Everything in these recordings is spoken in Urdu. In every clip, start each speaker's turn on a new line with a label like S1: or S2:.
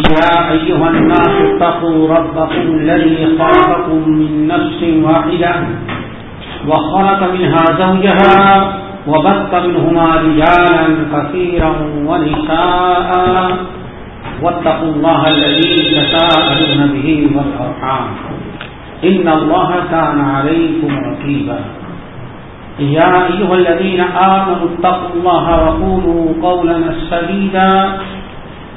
S1: يا أيها الناس اتقوا ربكم الذي خلقكم من نفس واحدة وخلق منها زوجها وبث منهما رجالا كثيرا ونساء واتقوا الله الذي تساءلون به والأرحام. إن الله كان عليكم رقيبا. يا أيها الذين آمنوا اتقوا الله وقولوا قولا سديدا.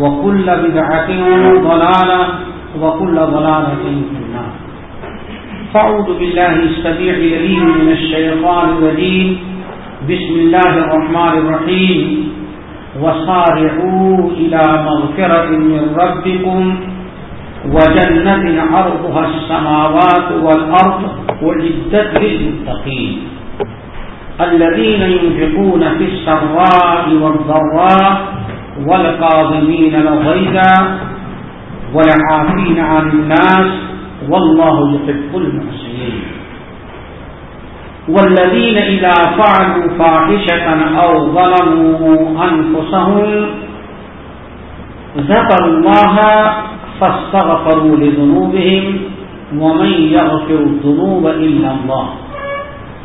S1: وكل بدعة ضلالة وكل ضلالة في النار. فأعوذ بالله السبيع اليمين من الشيطان الرجيم. بسم الله الرحمن الرحيم. وصارعوا إلى مغفرة من ربكم. وجنة عرضها السماوات والأرض وعدت للمتقين. الذين ينفقون في السراء والضراء والقاضمين الغيظ والعافين عن الناس والله يحب المحسنين. والذين إذا فعلوا فاحشة أو ظلموا أنفسهم ذكروا الله فاستغفروا لذنوبهم ومن يغفر الذنوب إلا الله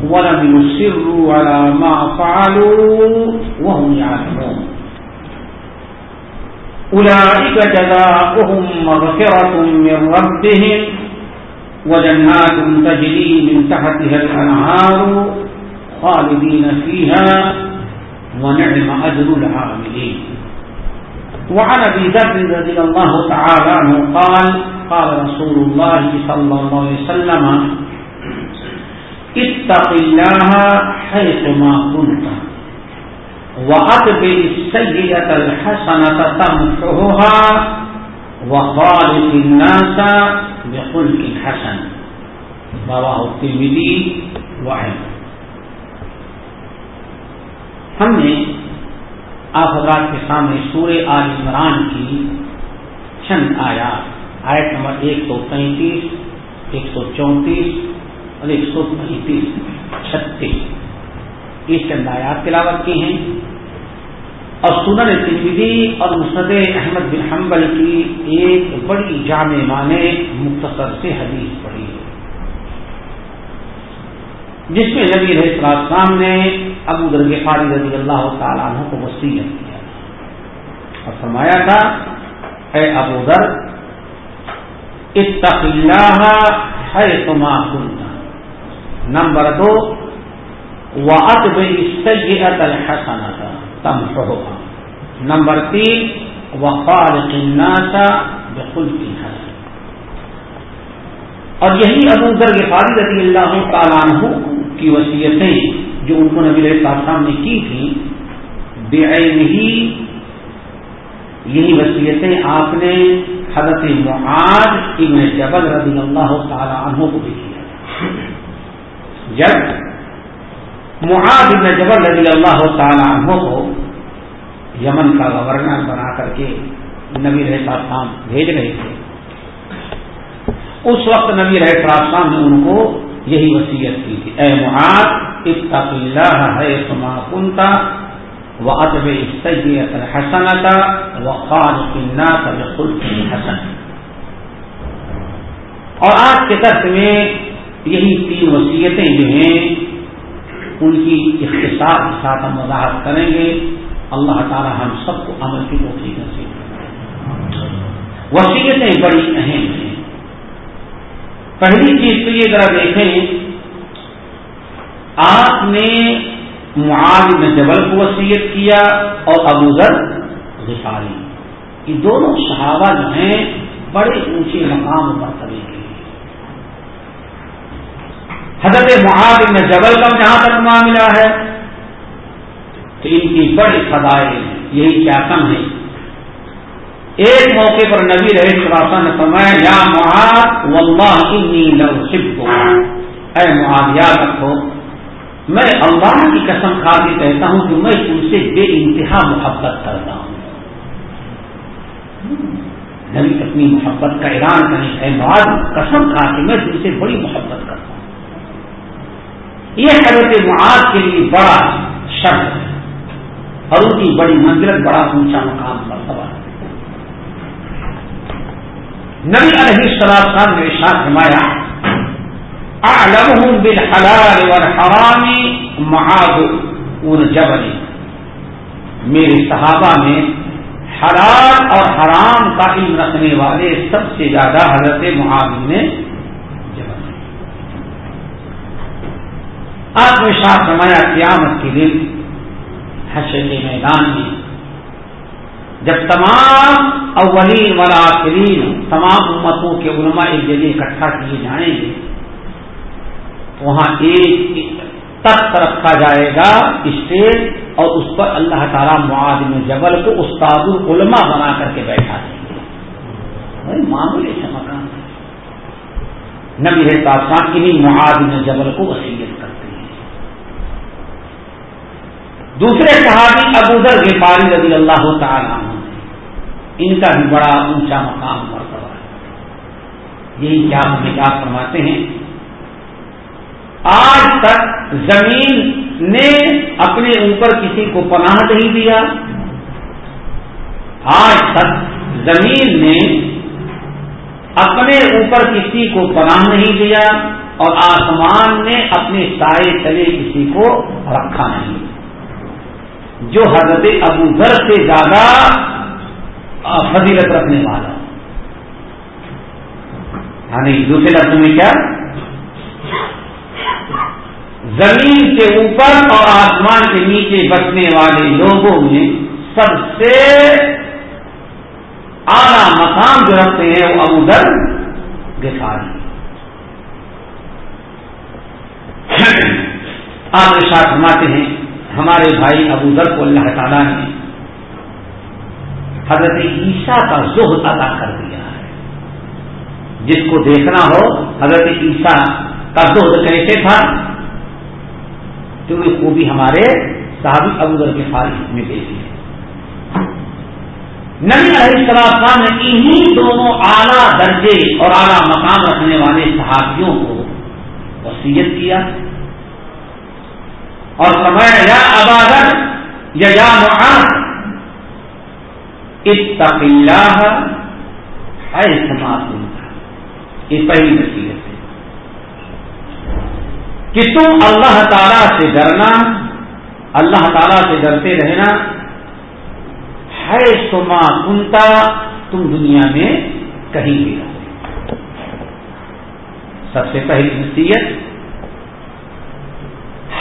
S1: ولم يسروا على ما فعلوا وهم يعلمون. أولئك جزاؤهم مغفرة من ربهم وجنات تجري من تحتها الأنهار خالدين فيها ونعم أجر العاملين. وعن أبي ذر رضي الله تعالى عنه قال قال رسول الله صلى الله عليه وسلم، اتق الله حيثما كنت. وأتبع السيئة الحسنة تمحها وخالق الناس بخلق حسن۔ رواه الترمذي وعلم ہم نے آپ حضرات کے سامنے سورہ آل عمران کی چند آیات، آیت نمبر ایک سو تینتیس ایک سو چونتیس اور ایک سو پینتیس، چھتیس۔ یہ چند آیات تلاوت کی ہیں۔ اور سنن تنویدی اور مسد احمد بن حنبل کی ایک بڑی جامع معنی مختصر سے حدیث پڑھی ہے۔ جس میں نبی رہے السلام نے ابو درگ فاری رضی اللہ تعالیٰ عنہ کو وسیعت کیا۔ اور فرمایا تھا، اے ابو در اتق اللہ ہے تما نمبر دو وعد بسیئت الحسنت تم ہوگا نمبر تین وقال الناس بخلق حسن. اور یہی ابو ذر غفاری رضی اللہ تعالیٰ عنہ کی وصیتیں جو ان کو نبی علیہ السلام نے کی تھیں بے ہی یہی وصیتیں آپ نے حضرت معاذ ابن جبل رضی اللہ تعالی عنہ کو بھی کیا جب معاذ ابن جبل رضی اللہ تعالی عنہ کو یمن کا گورنر بنا کر کے نبی رہ السلام بھیج رہے تھے۔ اس وقت نبی رہ السلام نے ان کو یہی وصیت کی تھی، اے معاذ، اتق اللہ ہے سما کنتا و ادب سید حسنتا و خان خلق حسن۔ اور آج کے درد میں یہی تین وصیتیں جو ہیں ان کی اختصار کے ساتھ ہم وضاحت کریں گے۔ اللہ تعالی ہم سب کو عمل کی توفیق نصیب وصیتیں بڑی اہم ہیں۔ پہلی چیز تو یہ ذرا دیکھیں، آپ نے معاذ میں جبل کو وصیت کیا اور ابو ذر غفاری۔ یہ دونوں صحابہ جو ہیں بڑے اونچے مقام مرتبے کے حضرت معاذ میں جبل کا جہاں تک معاملہ ہے۔ تو ان کی بڑی فضائل یہی کیا کم ہے ایک موقع پر نبی رہے شراسا نے فرمایا، یا معاذ، واللہ انی لو سب اے معاذ، یاد رکھو، میں اللہ کی قسم کھا کے کہتا ہوں کہ میں تم سے بے انتہا محبت کرتا ہوں۔ نبی اپنی محبت کا اعلان کریں اے معاذ، قسم کھا کے میں تم سے بڑی محبت کرتا ہوں۔ یہ حضرت معاذ کے لیے بڑا شرط ہے اور ان کی بڑی منزلت، بڑا اونچا مقام مرتبہ ہے۔ نبی علیہ السلام صاحب نے ارشاد فرمایا، اعلمهم بالحلال والحرام معاذ ان جبل. میرے صحابہ میں حلال اور حرام کا علم رکھنے والے سب سے زیادہ حضرت معاذ نے جبل آپ نے شاہ فرمایا، قیامت کے دن حشر کے میدان میں جب تمام اولین والا آخرین، تمام امتوں کے علماء ایک جگہ اکٹھا کیے جائیں گے وہاں ایک تخت رکھا جائے گا اسٹیج اور اس پر اللہ تعالیٰ معاذ جبل کو استاد العلماء بنا کر کے بیٹھا دیں گے۔ معمولی سے مکان نبی رہتا انہیں معاذ جبل کو وسیعت کرتے ہیں دوسرے صحابی ابودر غفاری رضی اللہ تعالیٰ ان کا بھی بڑا اونچا مقام مرتبہ ہے۔ یہی کیا ہمیں کیا فرماتے ہیں۔ آج تک زمین نے اپنے اوپر کسی کو پناہ نہیں دیا۔ آج تک زمین نے اپنے اوپر کسی کو پناہ نہیں دیا اور آسمان نے اپنے سائے تلے کسی کو رکھا نہیں۔ جو حضرت ابو ذر سے زیادہ فضیلت رکھنے والا یعنی دوسرے لفظ میں کیا؟ زمین کے اوپر اور آسمان کے نیچے بسنے والے لوگوں میں سب سے اعلی مقام جو رکھتے ہیں وہ ابو در گساری آپ ساتھ فرماتے ہیں ہمارے بھائی ابو در کو اللہ تعالیٰ نے حضرت عیسیٰ کا زہد ادا کر دیا ہے۔ جس کو دیکھنا ہو، حضرت عیسیٰ کا زہد کیسے تھا؟ تو وہ بھی ہمارے صحابی ابوذر کے فارغ میں دیکھی ہے۔ نبی علیہ السلام نے انہیں دونوں اعلیٰ درجے اور اعلیٰ مقام رکھنے والے صحابیوں کو وسیعت کیا۔ اور فرمایا، یا ابادر یا یا معاذ اتقیہ ہے سماعت یہ پہلی نصیحت ہے۔ کہ تم اللہ تعالی سے ڈرنا، اللہ تعالی سے ڈرتے رہنا ہے سما کنتا تم دنیا میں کہیں بھی رہو سب سے پہلی نصیحت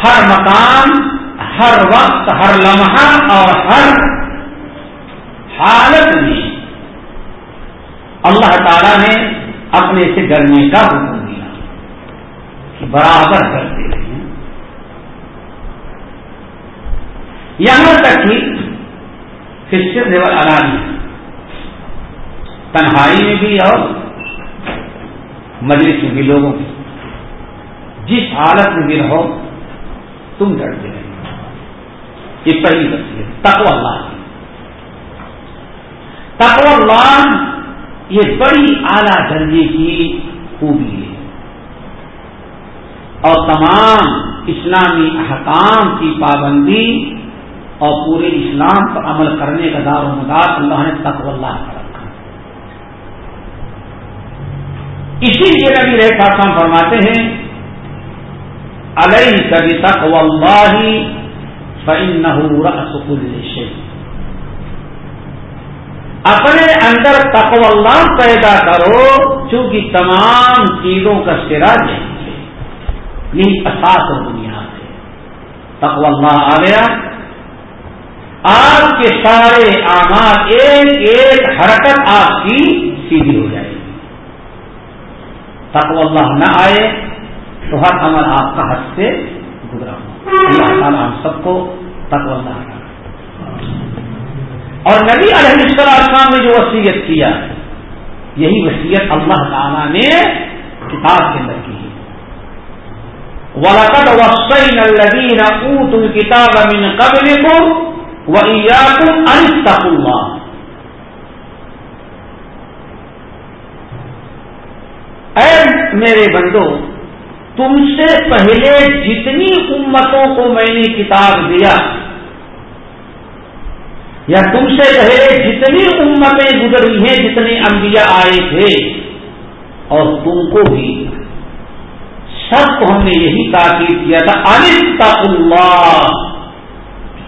S1: ہر مقام، ہر وقت، ہر لمحہ اور ہر حالت میں۔ اللہ تعالی نے اپنے سے ڈرنے کا حکم دیا کہ برابر کرتے رہے یہاں تک کہ کرسچن لیول علانی تنہائی میں بھی اور مجلس میں بھی لوگوں کی۔ جس حالت میں بھی رہو تم ڈرتے رہے یہ پہلی بچی ہے۔ تقوی اللہ۔ کی تقوی اللہ یہ بڑی اعلی درجے کی خوبی ہے۔ اور تمام اسلامی احکام کی پابندی اور پورے اسلام پر عمل کرنے کا دار و مدار اللہ نے تقو اللہ کا رکھا۔ اسی لیے نبی رہے فرماتے ہیں علیہ کبھی تک اللہ فن نہ اپنے اندر تقو اللہ پیدا کرو چونکہ تمام چیزوں کا سرا یہی اساس دنیا سے۔ تقو اللہ آ گیا۔ آپ کے سارے آماد ایک ایک حرکت آپ کی سیدھی ہو جائے گی۔ تقو اللہ نہ آئے۔ تو ہر عمل آپ کا حد سے گزرا ہو۔ اللہ تعالیٰ ہم سب کو تقو اللہ اور نبی علیہ السلام نے جو وصیت کیا، یہی وصیت اللہ تعالیٰ نے کتاب کے اندر کی ہے۔ ولقد وصينا الذين اوتوا الكتاب من قبلكم واياكم ان تتقوا الله۔ اے میرے بندو تم سے پہلے جتنی امتوں کو میں نے کتاب دیا، یا تم سے پہلے جتنی امتیں گزری ہیں، جتنے انبیاء آئے تھے، اور تم کو بھی سب کو ہم نے یہی تاکید کیا تھا انتا اللہ،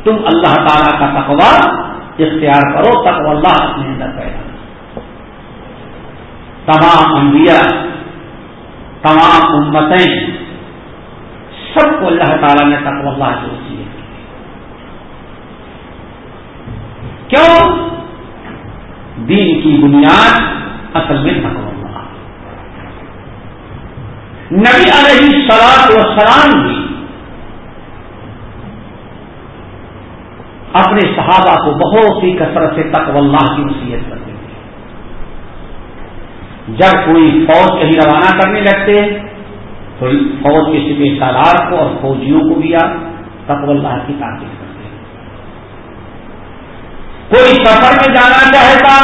S1: تم اللہ تعالی کا تقوا اختیار کرو تک اللہ اپنے اندر پیدا تمام انبیاء تمام امتیں سب کو اللہ تعالیٰ نے تقو اللہ جو کیوں؟ دین کی بنیاد اصل میں تقوی اللہ۔ نبی علیہ سلاد و سلام بھی اپنے صحابہ کو بہت ہی کثرت سے تقو اللہ کی وصیت کرتے تھے جب کوئی فوج کہیں روانہ کرنے لگتے، تو فوج کے سپے سالار کو اور فوجیوں کو بھی آپ تقو اللہ کی تعریف کوئی سفر میں جانا چاہتا،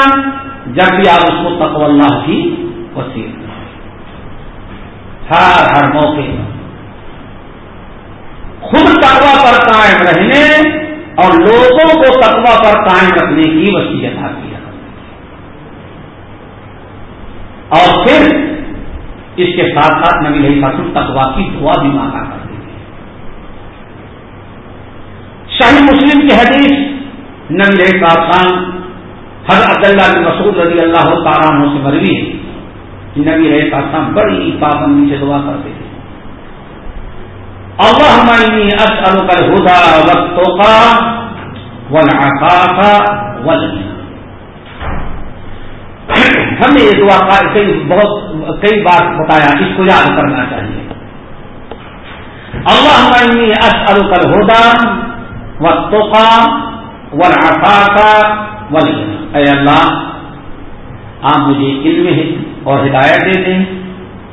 S1: جب بھی آپ اس کو تقو اللہ کی وسیع ہر ہر موقع خود تقوا پر قائم رہنے اور لوگوں کو تقوا پر قائم رکھنے کی وسیعت آتی ہے اور پھر اس کے ساتھ ساتھ نبی رہی فاصل تقوا کی دعا بھی مانگا کرتے تھے۔ شاہی مسلم کی حدیث نبی رہے کافان حضرت اللہ بن مسعود رضی اللہ تعالیٰ عنہ سے مروی ہے نبی رہے کافان بڑی پابندی سے دعا کرتے تھے۔ اللہ معنی اسلو کر ہدا وقتوں کا ون کا ون ہم نے یہ دعا کئی بہت کئی بار بتایا، اس کو یاد کرنا چاہیے۔ اللہ معنی اسلو کر ہودا وقتوں کا اے اللہ، آپ مجھے علم اور ہدایت دے دیں۔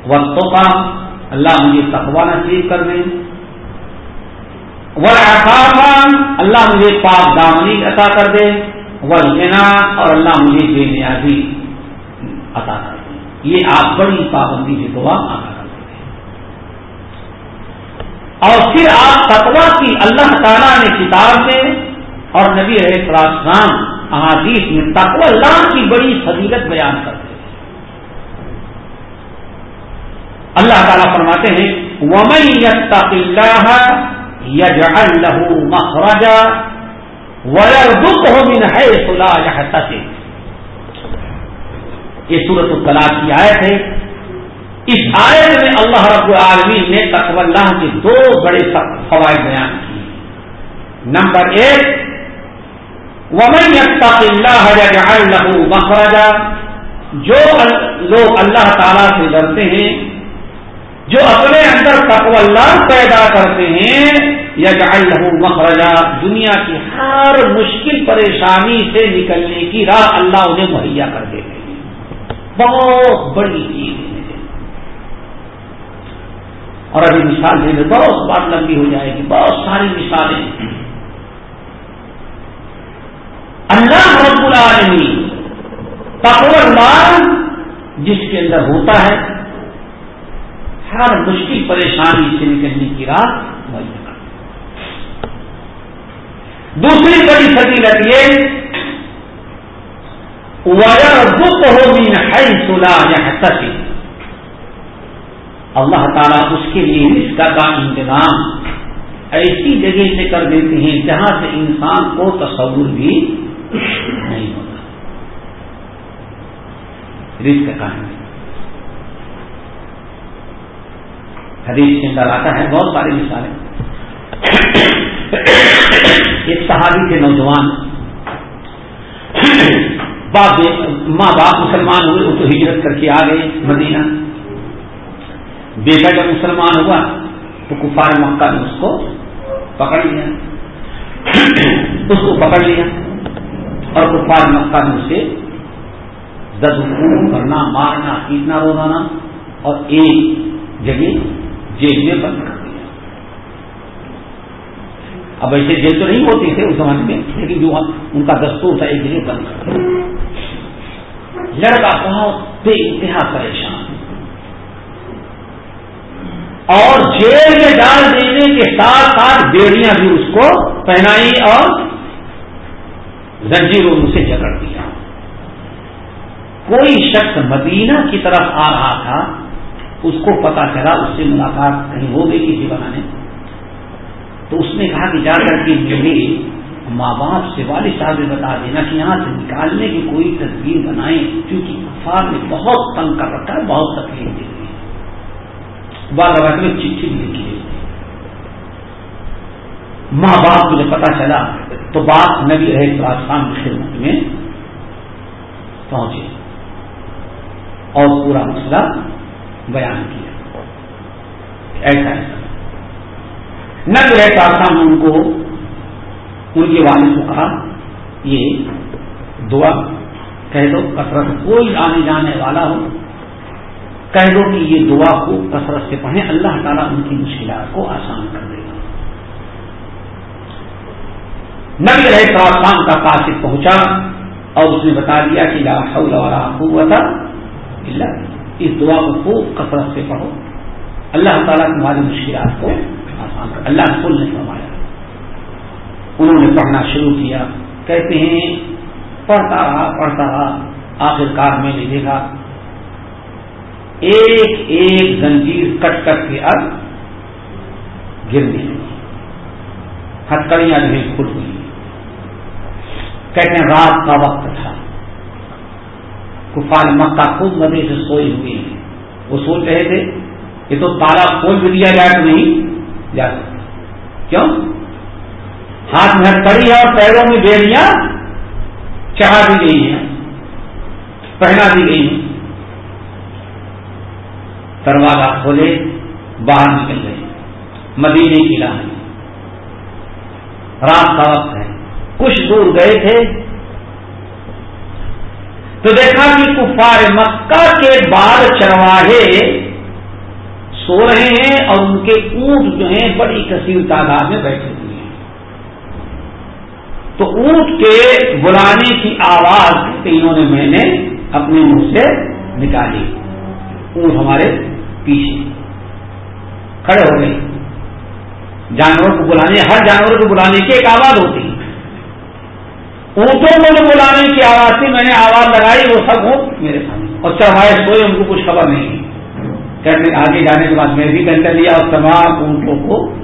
S1: وقتوں کا اللہ مجھے تقوا نصیب کر دیں ورآفاقہ اللہ مجھے پاک دامنی عطا کر دے۔ ورنا اور اللہ مجھے بے نیازی عطا کر یہ آپ بڑی پابندی سے دعا آتا کرتے ہیں۔ اور پھر آپ تقوا کی اللہ تعالیٰ نے کتاب میں اور نبی رہے السلام احادیث میں تقو اللہ کی بڑی فضیلت بیان کرتے ہیں۔ اللہ تعالیٰ فرماتے ہیں، ومن يتق اللہ يجعل له مخرجا ويرزقه من حيث لا يحتسب۔ یہ سورت الطلاق کی آیت ہے۔ اس آیت میں اللہ رب العالمین نے تقو اللہ کے دو بڑے فوائد بیان کیے۔ نمبر ایک، ومن يتق اللہ يجعل له مخرجا۔ جو لوگ اللہ تعالی سے ڈرتے ہیں، جو اپنے اندر تقو اللہ پیدا کرتے ہیں یا له مخرجا۔ دنیا کی ہر مشکل پریشانی سے نکلنے کی راہ اللہ انہیں مہیا کر دیتے ہیں۔ بہت بڑی چیز ہے۔ اور ابھی مثال دے بہت بات لمبی ہو جائے گی، بہت ساری مثالیں۔ اللہ رب العالمین تقوی اللہ جس کے اندر ہوتا ہے، ہر مشکل پریشانی سے نکلنے کی راہ موجود دوسری بڑی فضیلت یہ بک ہو بھی ہے سلا یا اللہ تعالیٰ اس کے لیے رشتہ کا انتظام ایسی جگہ سے کر دیتے ہیں جہاں سے انسان کو تصور بھی نہیں ہوتا۔ رزق کہانی حدیث کے اندر آتا ہے، بہت ساری مثالیں۔ ایک صحابی کے نوجوان۔ باپ ماں باپ مسلمان ہوئے وہ تو ہجرت کر کے آ گئے مدینہ۔ بیٹا جب مسلمان ہوا، تو کفار مکہ نے اس کو پکڑ لیا۔ اس کو پکڑ لیا۔ اور کفار مکہ میں اسے دس کرنا مارنا پیٹنا روزانا اور ایک جگہ جیل میں بند اب ایسے جیل تو نہیں ہوتے تھے اس زمانے میں، لیکن جو ان کا دستور تھا، ایک جگہ بند کر لڑکا بہت بے انتہا پریشان۔ اور جیل میں ڈال دینے کے ساتھ ساتھ بیڑیاں بھی اس کو پہنائی اور زنجیروں سے جکڑ دیا۔ کوئی شخص مدینہ کی طرف آ رہا تھا، اس کو پتا چلا، اس سے ملاقات کہیں ہو گئی کسی بنانے۔ تو اس نے کہا کہ جا کر کے میرے ماں باپ سے والد صاحب نے بتا دینا کہ یہاں سے نکالنے کی کوئی تصویر بنائیں، کیونکہ کفار نے بہت تنگ کر رکھا ہے، بہت تکلیف دی بعض اوقات میں چٹھی بھی لکھی ہے ماں باپ مجھے پتا چلا تو بات نبی رہے راجستان کی خدمت میں پہنچے اور پورا مسئلہ بیان کیا۔ ایسا ایسا نبی رہے راجستان ان کو ان کے والد کو کہا، یہ دعا کہہ دو، کثرت کوئی آنے جانے والا ہو، کہہ دو کہ یہ دعا کو کثرت سے پڑھیں، اللہ تعالیٰ ان کی مشکلات کو آسان کر دے گا۔ نبی رہے پراستان کا قاصد پہنچا اور اس نے بتا دیا کہ لا حول ولا قوت الا اس دعا کو خوب کثرت سے پڑھو۔ اللہ تعالیٰ تمہاری مشکلات کو اللہ کل نے فرمایا۔ انہوں نے پڑھنا شروع کیا، کہتے ہیں، پڑھتا رہا پڑھتا رہا آخر کار میں نے دیکھا، ایک ایک زنجیر کٹ کٹ کے اب گرنے لگی ہتکڑیاں جو ہیں، کھل ہوئی کہتے ہیں، رات کا وقت تھا۔ کفار مکہ خوب مزے سے سوئی ہوئی ہیں۔ وہ سوچ رہے تھے، یہ تو تالا کھول بھی دیا جائے تو نہیں۔ جا کیوں؟ ہاتھ میں ہتکڑی ہے اور پیروں میں بیڑیاں چڑھا دی گئی ہیں، پہنا دی گئی ہیں۔ دروازہ کھولے، باہر نکل گئے۔ مدینے کی راہ۔ رات کا وقت ہے۔ کچھ دور گئے تھے۔ تو دیکھا کہ کفار مکہ کے بال چرواہے۔ سو رہے ہیں اور ان کے اونٹ جو ہیں بڑی کثیر تعداد میں بیٹھے ہوئے ہیں۔ تو اونٹ کے بلانے کی آواز تینوں نے میں نے اپنے منہ سے نکالی۔ اونٹ ہمارے پیچھے کھڑے ہو گئے۔ جانوروں کو بلانے، ہر جانور کو بلانے کی ایک آواز ہوتی ہے۔ اونٹوں کو جو بلانے کی آواز تھی، میں نے آواز لگائی، وہ سب اونٹ میرے سامنے۔ اور چڑھائے سوئے ان کو کچھ خبر نہیں۔ کہتے آگے جانے کے بعد میں بھی کنٹر لیا اور تمام اونٹوں کو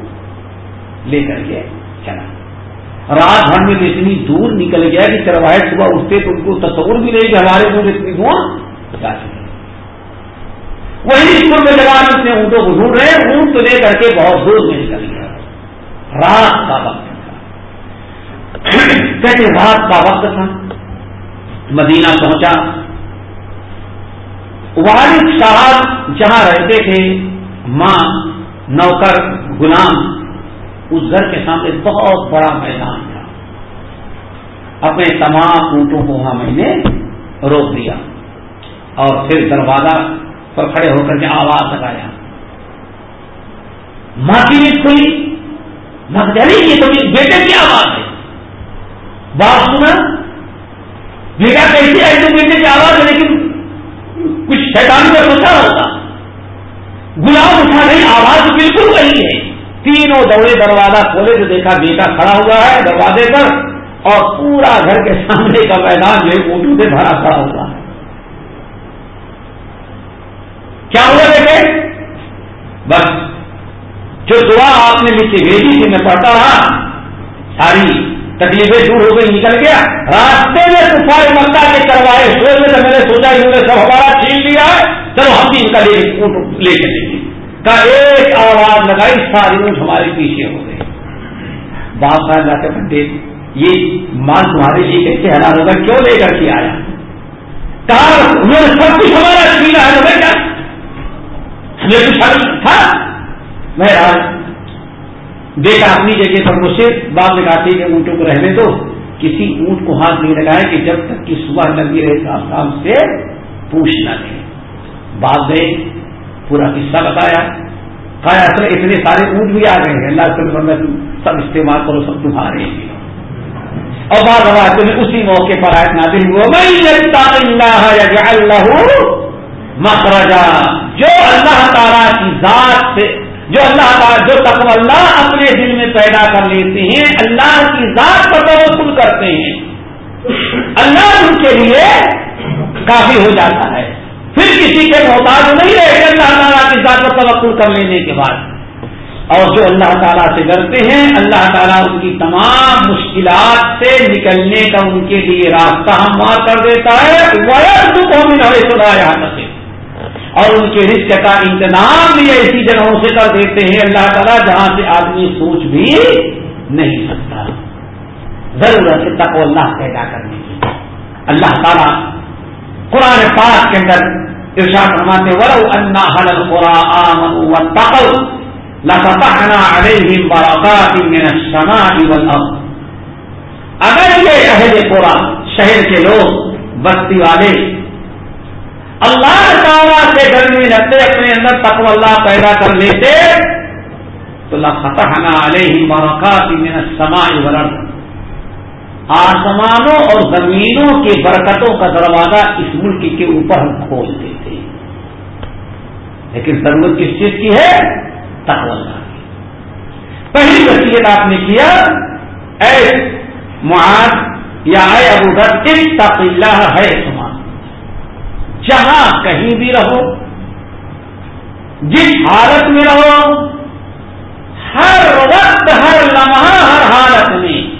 S1: لے کر کے چلا۔ رات بھر میں اتنی دور نکل گیا کہ چرواہے صبح اٹھتے تو ان کو تصور بھی نہیں کہ ہمارے اونٹ اتنی دور جا چکے وہی اسکول میں جوان اپنے اونٹوں کو ڈھونڈ رہے اونٹ تو لے کر کے بہت دور میں نکل گیا۔ رات کا وقت تھا۔ کہتے رات کا وقت تھا۔ مدینہ پہنچا۔ والد صاحب جہاں رہتے تھے، ماں، نوکر، غلام، اس گھر کے سامنے بہت بڑا میدان تھا۔ اپنے تمام اونٹوں کو وہاں میں نے روک دیا۔ اور پھر دروازہ پر کھڑے ہو کر کے آواز لگایا۔ ماں کی نیت کھلی مگر یہ تو بیٹے کی آواز ہے۔ بات سنا بیٹا کیسی ہے تو بیٹے کی آواز ہے لیکن کچھ شیطان کا سوچا ہوتا۔ گلاب اٹھا نہیں، آواز بالکل وہی ہے۔ تینوں دوڑے دروازہ کھولے تو دیکھا بیٹا کھڑا ہوا ہے دروازے پر اور پورا گھر کے سامنے کا میدان جو ہے اونٹوں سے بھرا کھڑا ہوا ہے کیا ہوا بیٹے؟ بس، جو دعا آپ نے لکھ کے بھیجی تھی میں پڑھتا رہا، ساری تکلیفیں دور ہو گئی، نکل گیا۔ راستے میں کفار مکہ کے کروائے سوچ میں تو میں نے سوچا انہوں نے سب ہمارا چھین لیا ہے چلو ہم بھی ان کا لے چلیں گے۔ کا ایک آواز لگائی، ساری اونٹ ہمارے پیچھے ہو گئے باپ صاحب جاتے پنڈت یہ مال تمہارے لیے کیسے حلال ہوگا کیوں لے کر کے آیا؟ کہا، انہوں نے سب کچھ ہمارا چھینا ہے، تو میں کیا؟ ہمیں کچھ تھا؟ میں بیٹا اپنی جگہ پر مجھ سے بات لگاتی کہ اونٹوں کو رہنے دو۔ کسی اونٹ کو ہاتھ نہیں لگائے کہ جب تک کہ صبح لگی رہے صاحب صاحب سے پوچھ نہ لے۔ بعد گئے پورا قصہ بتایا۔ کہا، اصل اتنے سارے اونٹ بھی آ گئے ہیں۔ اللہ کے بندہ سب استعمال کرو، سب تمہارے اور بعض روایتوں میں اسی موقع پر آئے نادل اللہ اللہ مخرجا جو اللہ تعالیٰ کی ذات سے جو اللہ تعالیٰ جو تقو اللہ اپنے دل میں پیدا کر لیتے ہیں، اللہ کی ذات پر توقل کرتے ہیں، اللہ ان کے لیے کافی ہو جاتا ہے۔ پھر کسی کے محتاج نہیں رہے اللہ تعالیٰ کی ذات پر توقل کر لینے کے بعد۔ اور جو اللہ تعالیٰ سے ڈرتے ہیں، اللہ تعالیٰ ان کی تمام مشکلات سے نکلنے کا ان کے لیے راستہ ہموار کر دیتا ہے۔ وہ اور ان کے رزق کا انتظام بھی ایسی جگہوں سے کر دیتے ہیں، اللہ تعالیٰ جہاں سے آدمی سوچ بھی نہیں سکتا۔ ضرورت ہے تک اللہ پیدا کرنے کی۔ اللہ تعالیٰ قرآن پاک کے اندر ارشاد فرماتے ورو انا حل القرآن واتقوا لفتحنا عليهم بركات من السماء والارض اگر یہ اہل قرآن شہر کے لوگ بستی والے اللہ تعالیٰ سے گرمی رکھتے اپنے اندر تقو اللہ پیدا کر لیتے تو اللہ فتح علیہ مواقع میں سما آسمانوں اور زمینوں کی برکتوں کا دروازہ اس ملک کے اوپر ہم کھول دیتے۔ لیکن ضرورت کس چیز کی ہے؟ تقو اللہ کی۔ پہلی وصیت آپ نے کیا، اے معاذ یا اے ابو گر تق اللہ ہے سمان جہاں کہیں بھی رہو، جس حالت میں رہو، ہر وقت، ہر لمحہ، ہر حالت میں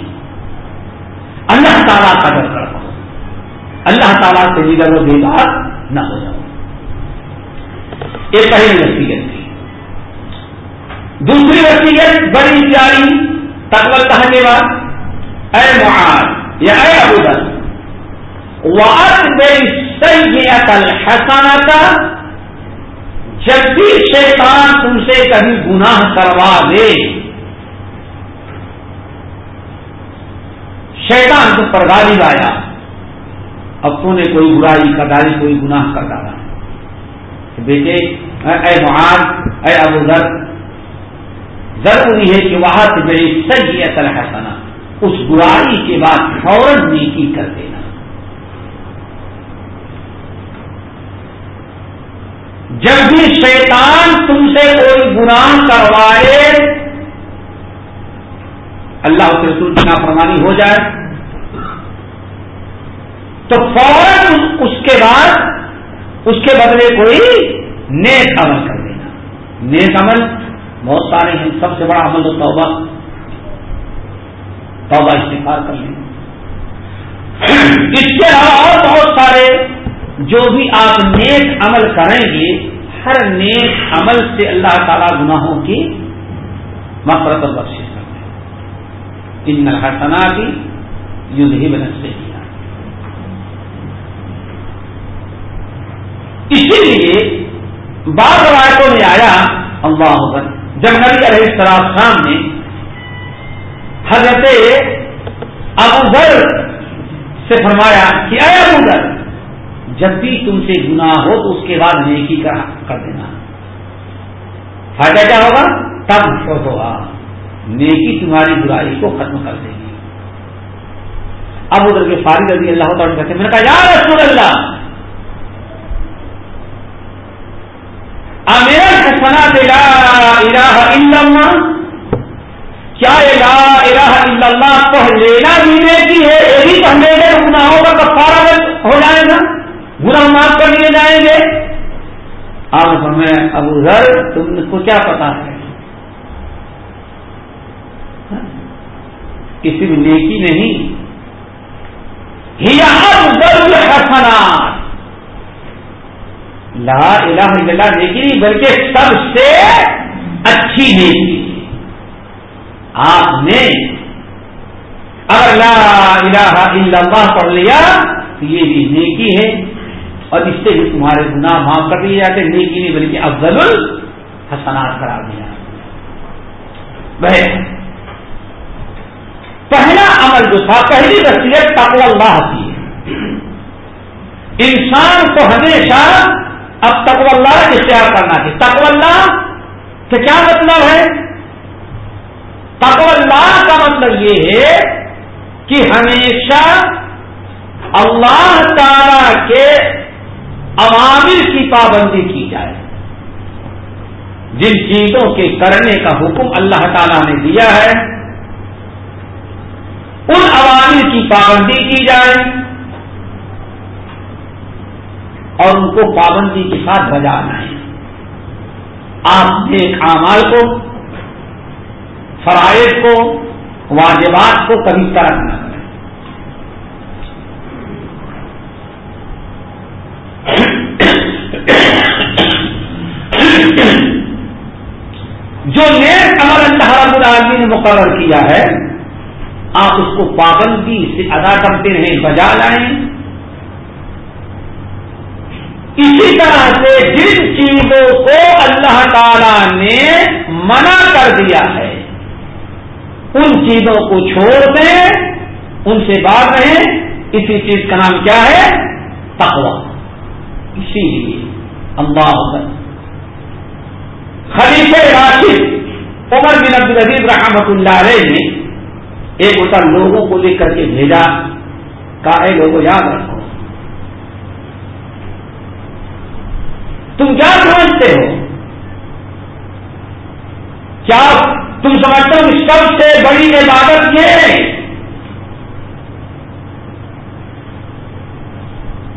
S1: اللہ تعالیٰ کا ڈر رکھو اللہ تعالیٰ سے جدھر و بیدار نہ ہو جاؤ۔ یہ پہلی وسیعت تھی دوسری وسیعت بڑی پیاری تقبل کہنے بعد۔ اے معاذ یا اے ابو در وعد بے جب بھی شیطان تم سے کبھی گناہ کروا دے شیطان تم پر گالی لایا اب تو نے کوئی برائی کا ڈالی کوئی گناہ کر ڈالا بیٹے، اے محاذ اے ابو ذر ضروری ہے کہ وہاں سے میری صحیح اصل اس برائی کے بعد فوراً نیکی کر دینا جب بھی شیطان تم سے کوئی گناہ کروائے اللہ کے رسول کی نافرمانی ہو جائے۔ تو فوراً اس کے بعد اس کے بدلے کوئی نیک عمل کر دینا۔ نیک عمل بہت سارے ہیں، سب سے بڑا عمل تو توبہ۔ توبہ استفار کر لیں اس کے علاوہ اور بہت سارے جو بھی آپ نیک عمل کریں گے، ہر نیک عمل سے اللہ تعالیٰ گناہوں کی مفرت اور بخش کرتے ان حسنا کی یدھ ہی بنس سے کیا اسی لیے بعض روایتوں میں آیا، اللہ جب نبی علیہ السلام شام نے حضرت ابو ذر سے فرمایا کہ اے ابو ذر جب بھی تم سے گناہ ہو تو اس کے بعد نیکی کا کر دینا۔ فائدہ کیا ہوگا؟ تب ہوگا۔ نیکی تمہاری برائی کو ختم کر دے گی۔ اب ادھر کے فارغ رضی اللہ تعالیٰ کہتے میں نے کہا، یا رسول اللہ! میرا سنا دے لا الہ الا اللہ۔ کیا لا الہ الا اللہ پڑھ لینا بھی نیکی ہے یہی پڑھنے کے گناہوں کا کفارہ ہو جائے گا گناہ معاف کر لیے جائیں گے آپ ہمیں ابو ذر، تم کو کیا پتا ہے؟ کسی بھی نیکی نہیں۔ حسنات۔ لا الہ الا اللہ، نیکی نہیں، بلکہ سب سے اچھی نیکی۔ آپ نے اگر لا الہ الا اللہ پڑھ لیا تو یہ بھی نیکی ہے۔ اور اس سے بھی تمہارے گناہ معاف کر دیے جاتے نیکی نہیں بلکہ افضل الحسنات کرا دیا پہلا عمل جو تھا، پہلی وصیت تقوی اللہ کی ہے۔ انسان کو ہمیشہ اب تقوی اللہ اختیار کرنا چاہیے تقوی اللہ کہ کیا مطلب ہے؟ تقوی اللہ کا مطلب یہ ہے کہ ہمیشہ اللہ تعالی کے عوامل کی پابندی کی جائے۔ جن چیزوں کے کرنے کا حکم اللہ تعالی نے دیا ہے، ان عوامل کی پابندی کی جائے اور ان کو پابندی کے ساتھ بجانا ہے۔ آپ ایک اعمال کو، فرائض کو، واجبات کو کبھی ترک نہ جو نیک عمل اللہ رب العالمین نے مقرر کیا ہے، آپ اس کو پابندی سے ادا کرتے رہیں، بجا لائیں۔ اسی طرح سے جن چیزوں کو اللہ تعالی نے منع کر دیا ہے، ان چیزوں کو چھوڑ دیں، ان سے بات رہیں۔ اسی چیز کا نام کیا ہے؟ تقوا اسی لیے اللہ خلیف راشد عمر بن عبد العزیز رحمت اللہ علیہ نے ایک ہوتا لوگوں کو لکھ کر کے بھیجا۔ کہا اے لوگوں یاد رکھو۔ تم کیا سمجھتے ہو؟ کیا تم سمجھتے ہو سب سے بڑی عبادت یہ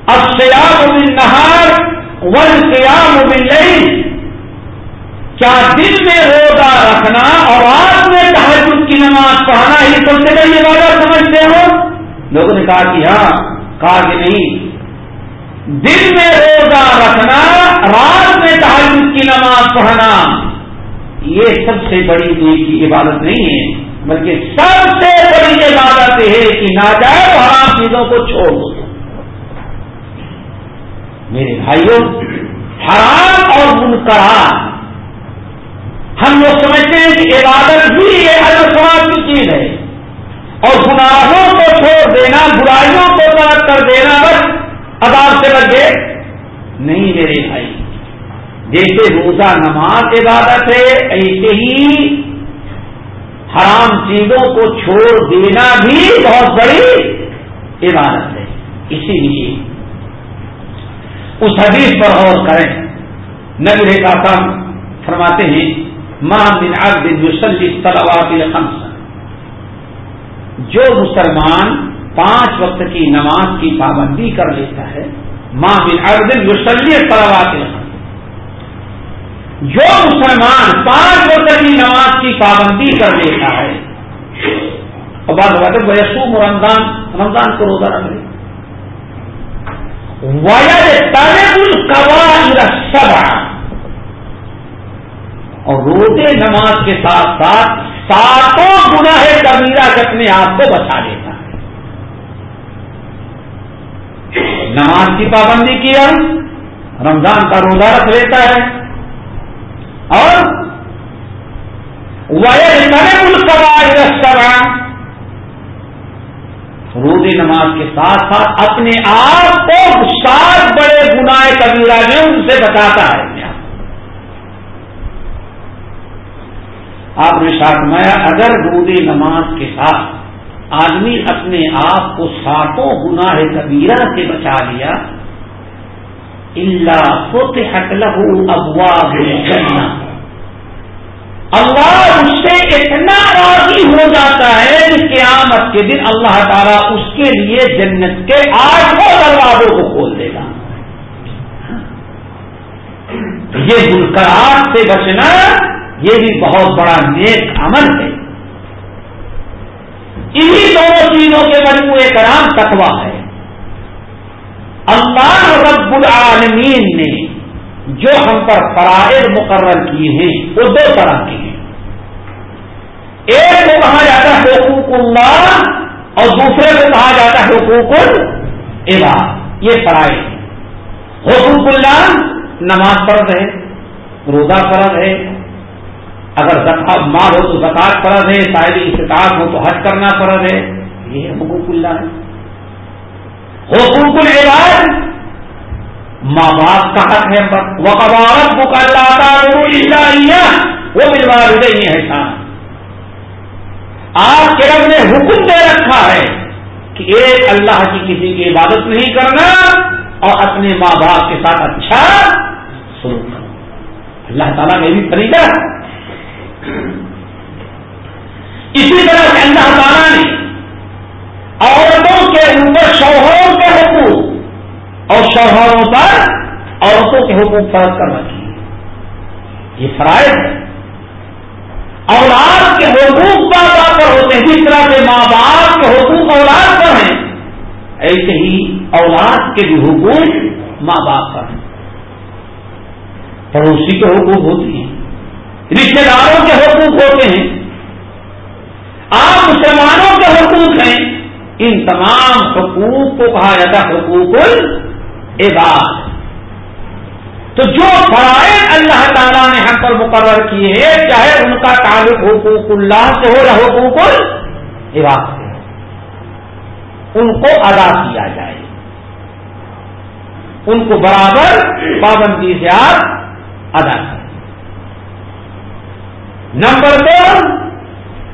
S1: اب نہار ون سیام مل کیا دل میں روزہ رکھنا اور رات میں تحجد کی نماز پڑھنا ہی سب سے بڑی عبادت سمجھتے ہو؟ لوگوں نے کہا کہ ہاں کہا کہ نہیں۔ دل میں روزہ رکھنا، رات میں تحجد کی نماز پڑھنا، یہ سب سے بڑی دل کی عبادت نہیں ہے، بلکہ سب سے بڑی عبادت ہے کہ ناجائز حرام چیزوں کو چھوڑ دو۔ میرے بھائیوں، حرام اور منکرات ہم لوگ سمجھتے ہیں کہ عبادت بھی یہ سماج کی چیز ہے۔ اور گناہوں کو چھوڑ دینا، برائیوں کو ترک کر دینا بس عذاب سے بچے نہیں میرے بھائی، جیسے روزہ نماز عبادت ہے، ایسے ہی حرام چیزوں کو چھوڑ دینا بھی بہت بڑی عبادت ہے۔ اسی لیے اس حدیث پر غور کریں۔ نبی کا کام فرماتے ہیں ماں بن عبد یوسلی صلوات الخمس. جو مسلمان پانچ وقت کی نماز کی پابندی کر لیتا ہے ماں بن عبد یوسلی صلوات الخمس. جو مسلمان پانچ وقت کی نماز کی پابندی کر لیتا ہے اور بات بات ویسوم رمضان رمضان کو روزہ رکھ لے۔ اور روزے نماز کے ساتھ ساتھ ساتوں گناہ کبیرہ سے اپنے آپ کو بچا لیتا ہے۔ نماز کی پابندی کیا رمضان کا روزہ رکھ لیتا ہے۔ اور روزے نماز کے ساتھ ساتھ اپنے آپ کو سات بڑے گناہ کبیرہ میں ان سے بچاتا ہے۔ آپ نے میں اگر روزے نماز کے ساتھ آدمی اپنے آپ کو ساتوں گناہ کبیرہ سے بچا لیا اللہ خود ابوا جنہ اللہ اس سے اتنا راضی ہو جاتا ہے کہ آمد کے دن اللہ تعالیٰ اس کے لیے جنت کے آٹھوں دروازوں کو کھول دے گا۔ یہ گلکراٹ سے بچنا یہ بھی بہت بڑا نیک عمل ہے۔ انہی دونوں چیزوں کے مجموعے کا نام تقوا ہے۔ اللہ رب العالمین نے جو ہم پر فرائض مقرر کیے ہیں، وہ دو طرح کے ہیں۔ ایک کو کہا جاتا ہے حقوق اللہ اور دوسرے کو کہا جاتا ہے حقوق العباد یہ فرائض حقوق اللہ نماز فرض ہے، روزہ فرض ہے۔ اگر زکات مال ہو تو زکات فرض ہے، شاید استطاعت ہو تو حج کرنا فرض ہے۔ یہ حقوق اللہ ہے حقوق العباد، ماں باپ کا حق ہے۔ وہ قبارت کو اللہ وہ ملوا رہی ہے آپ کے رب نے حکم دے رکھا ہے کہ ایک اللہ کی کسی کی عبادت نہیں کرنا اور اپنے ماں باپ کے ساتھ اچھا سلوک کرنا۔ اللہ تعالیٰ نے بھی طریقہ اسی طرح سے اللہ تعالیٰ نے عورتوں کے اوپر شوہروں کے حقوق اور شوہروں پر عورتوں کے حقوق فرض کر رکھی یہ فرائض ہے اولاد کے حقوق بابا پر ہوتے ہیں، جس طرح سے ماں باپ کے حقوق اولاد پر ہیں، ایسے ہی اولاد کے بھی حقوق ماں باپ پر ہیں۔ پڑوسی کے حقوق ہوتی ہیں رشتے داروں کے حقوق ہوتے ہیں آپ مسلمانوں کے حقوق ہیں۔ ان تمام حقوق کو کہا جاتا ہے حقوق العباد۔ تو جو فرائض اللہ تعالیٰ نے ہم پر مقرر کیے ہیں، چاہے ان کا تعلق حقوق اللہ سے ہو یا حقوق عباد سے ان کو ادا کیا جائے۔ ان کو برابر پابندی سے آپ ادا کریں۔ نمبر دو،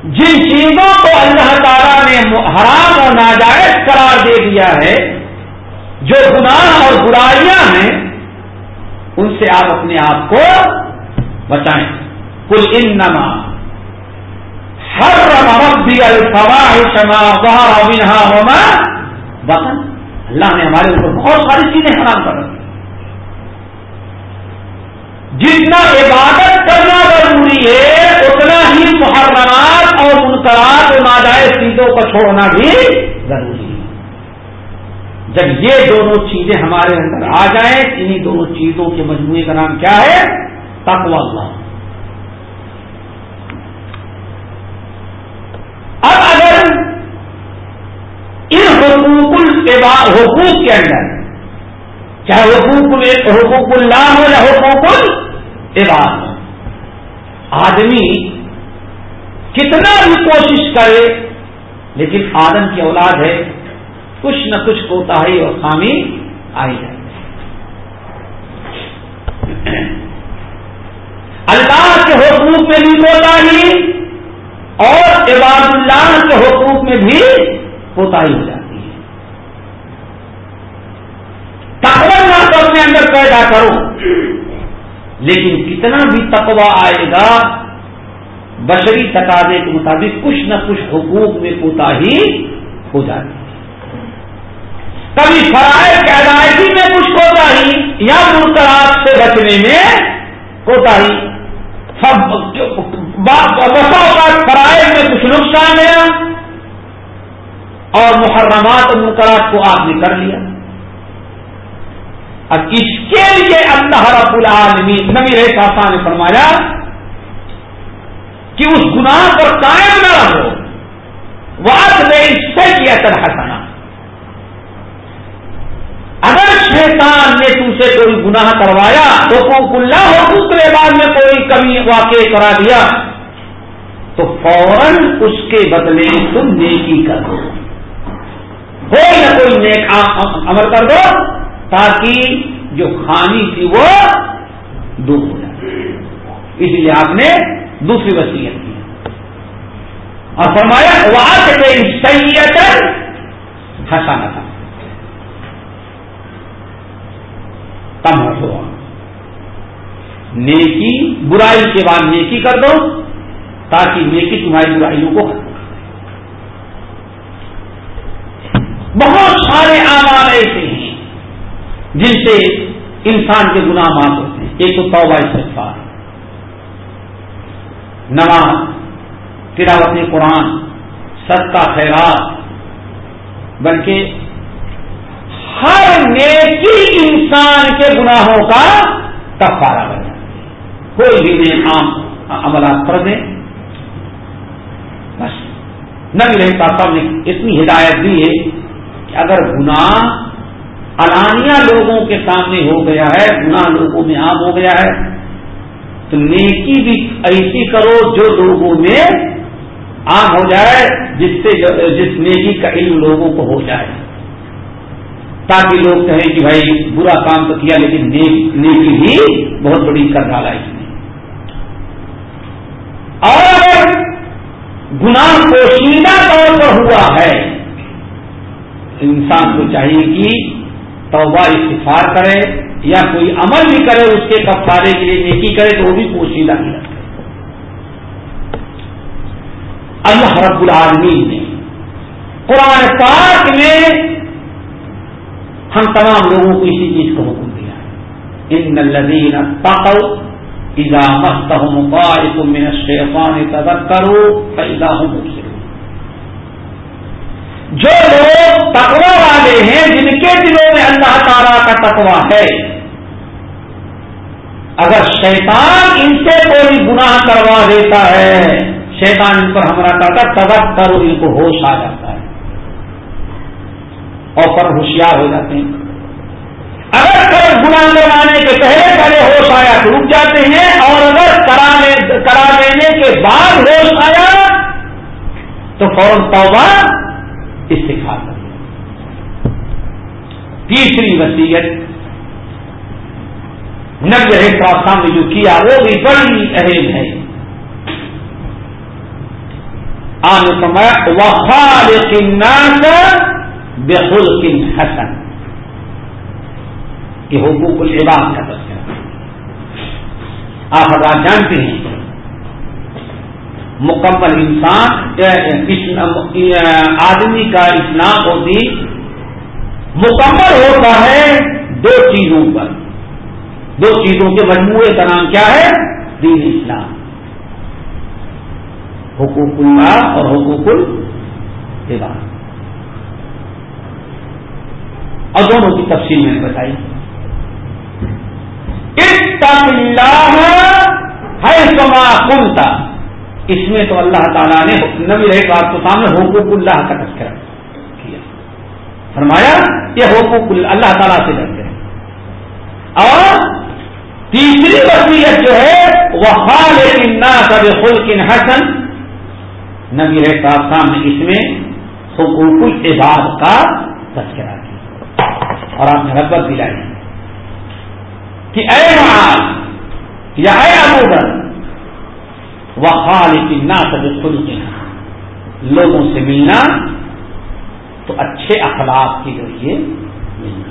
S1: جن چیزوں کو اللہ تعالیٰ نے حرام اور ناجائز قرار دے دیا ہے، جو گناہ اور برائیاں ہیں ان سے آپ اپنے آپ کو بچائیں۔ کل ان نما ہر ربی اللہ نے ہمارے اوپر بہت ساری چیزیں حرام کر رکھی جتنا عبادت کرنا ضروری ہے، اتنا ہی محرمات اور منقرات اور ناجائز چیزوں کو چھوڑنا بھی ضروری ہے۔ جب یہ دونوں چیزیں ہمارے اندر آ جائیں انہیں دونوں چیزوں کے مجموعے کا نام کیا ہے؟ تقوی اللہ۔ اب اگر ان حقوق حقوق کے اندر، چاہے حقوق حقوق اللہ ہو یا حقوق العباد ہو آدمی کتنا بھی کوشش کرے، لیکن آدم کی اولاد ہے کچھ نہ کچھ کوتا ہی اور خامی آئی جائے اللہ کے حقوق میں بھی کوتا ہی اور عباد اللہ کے حقوق میں بھی کوتا ہی ہو جاتی ہے۔ تقوی نہ تو اپنے اندر پیدا کرو لیکن کتنا بھی تقوی آئے گا، بشری تقاضے کے مطابق کچھ نہ کچھ حقوق میں کوتا ہی ہو جاتی ہے۔ کبھی فرائض ادائیگی میں کچھ کوتا ہی یا منقرات سے بچنے میں کوتا ہی۔ بسا کا فرائض میں کچھ نقصان ہے۔ اور محرمات اور منقرات کو آپ نے کر لیا۔ اب اس کے لیے اللہ رب العالمین، نبی رہے ساسا نے فرمایا کہ اس گناہ پر قائم نہ رہو۔ واقع میں اس سے کیا طرح حسنا اگر شیطان نے تم سے کوئی گناہ کروایا تو اللہ حقوق کے بعد میں کوئی کمی واقع کرا دیا، تو فوراً اس کے بدلے تم نیکی کر دو۔ ہو یا کوئی نیک عمل کر دو تاکہ جو خانی تھی وہ دور ہو جائے۔ اس لیے آپ نے دوسری وسیعت کی۔ اور فرمایا وہاں سے سیت ہنسانا تھا کم ہو۔ نیکی برائی کے بعد نیکی کر دو تاکہ نیکی تمہاری برائیوں کو بہت سارے آمار ایسے ہیں جن سے انسان کے گناہ معاف ہوتے ہیں۔ ایک تو توبہ استغفار۔ نماز، تلاوت قرآن سب کا خیرات، بلکہ ہر نیکی انسان کے گناہوں کا کفارہ بن جاتی کوئی بھی نیک عام عملات کر دیں بس۔ نبی رہتا صاحب نے اتنی ہدایت دی ہے کہ اگر گناہ علانیہ لوگوں کے سامنے ہو گیا ہے، گناہ لوگوں میں عام ہو گیا ہے، تو نیکی بھی ایسی کرو جو لوگوں میں عام ہو جائے، جس سے جس نیکی کا علم لوگوں کو ہو جائے۔ تاکہ لوگ کہیں کہ بھائی برا کام تو کیا لیکن نیکی بھی بہت بڑی کر ڈالا اس نے اور اگر گناہ پوشیدہ طور پر ہوا ہے، انسان کو چاہیے کہ توبہ استفار کرے یا کوئی عمل بھی کرے اس کے کفارے کے لیے نیکی کرے تو وہ بھی پوشیدہ ہی رکھے اللہ رب العالمین نے قرآن پاک میں ہم تمام لوگوں کو اسی چیز کو حکم دیا ہے۔ ان الذین تقوا اذا مسهم طائف من الشیطان تذکروا فاذا هم مبصرون۔ جو لوگ تقوا والے ہیں، جن کے دلوں میں اللہ تعالی کا تقوا ہے، اگر شیطان ان سے کوئی گناہ کروا دیتا ہے، شیطان ان پر حملہ کرتا تبک کر ان کو ہوش آ جاتا ہے۔ اور پر ہوشیار ہو جاتے ہیں۔ اگر کر گنا کروانے کے پہلے پہلے ہوش آیا تو رک جاتے ہیں، اور اگر کرا دینے کے بعد ہوش آیا تو فوراً توبہ استفاد کر تیسری وسیعت نبی رہے نے جو کیا، وہ بھی بڑی اہم ہے۔ آن سمے وخال الناس بخلق حسن. یہ حقوق العباد کا تذکرہ. آپ حضرات جانتے ہیں. مکمل انسان آدمی کا اسلام و دین مکمل ہوتا ہے دو چیزوں پر. دو چیزوں کے مجموعے کا نام کیا ہے؟ دین اسلام. حقوق اللہ اور حقوق العباد. اور دونوں کی تفصیل میں نے بتائی۔ اس ہے سما کنتا اس میں تو اللہ تعالیٰ نے نبی رہے بات کو سامنے حقوق اللہ کا تذکرہ کیا۔ فرمایا، یہ حقوق اللہ تعالیٰ سے ڈرتے ہیں۔ اور تیسری وصیت جو ہے، وہ خال سب خلقن حسن۔ نبی رہے صاحب سامنے اس میں حقوق العباد کا تذکرہ۔ اور آپ نے ربت دلائی۔ کہ اے معاذ یا اے ابو وہ خالق نہ خود لوگوں سے ملنا تو اچھے اخلاق کے ذریعے ملنا۔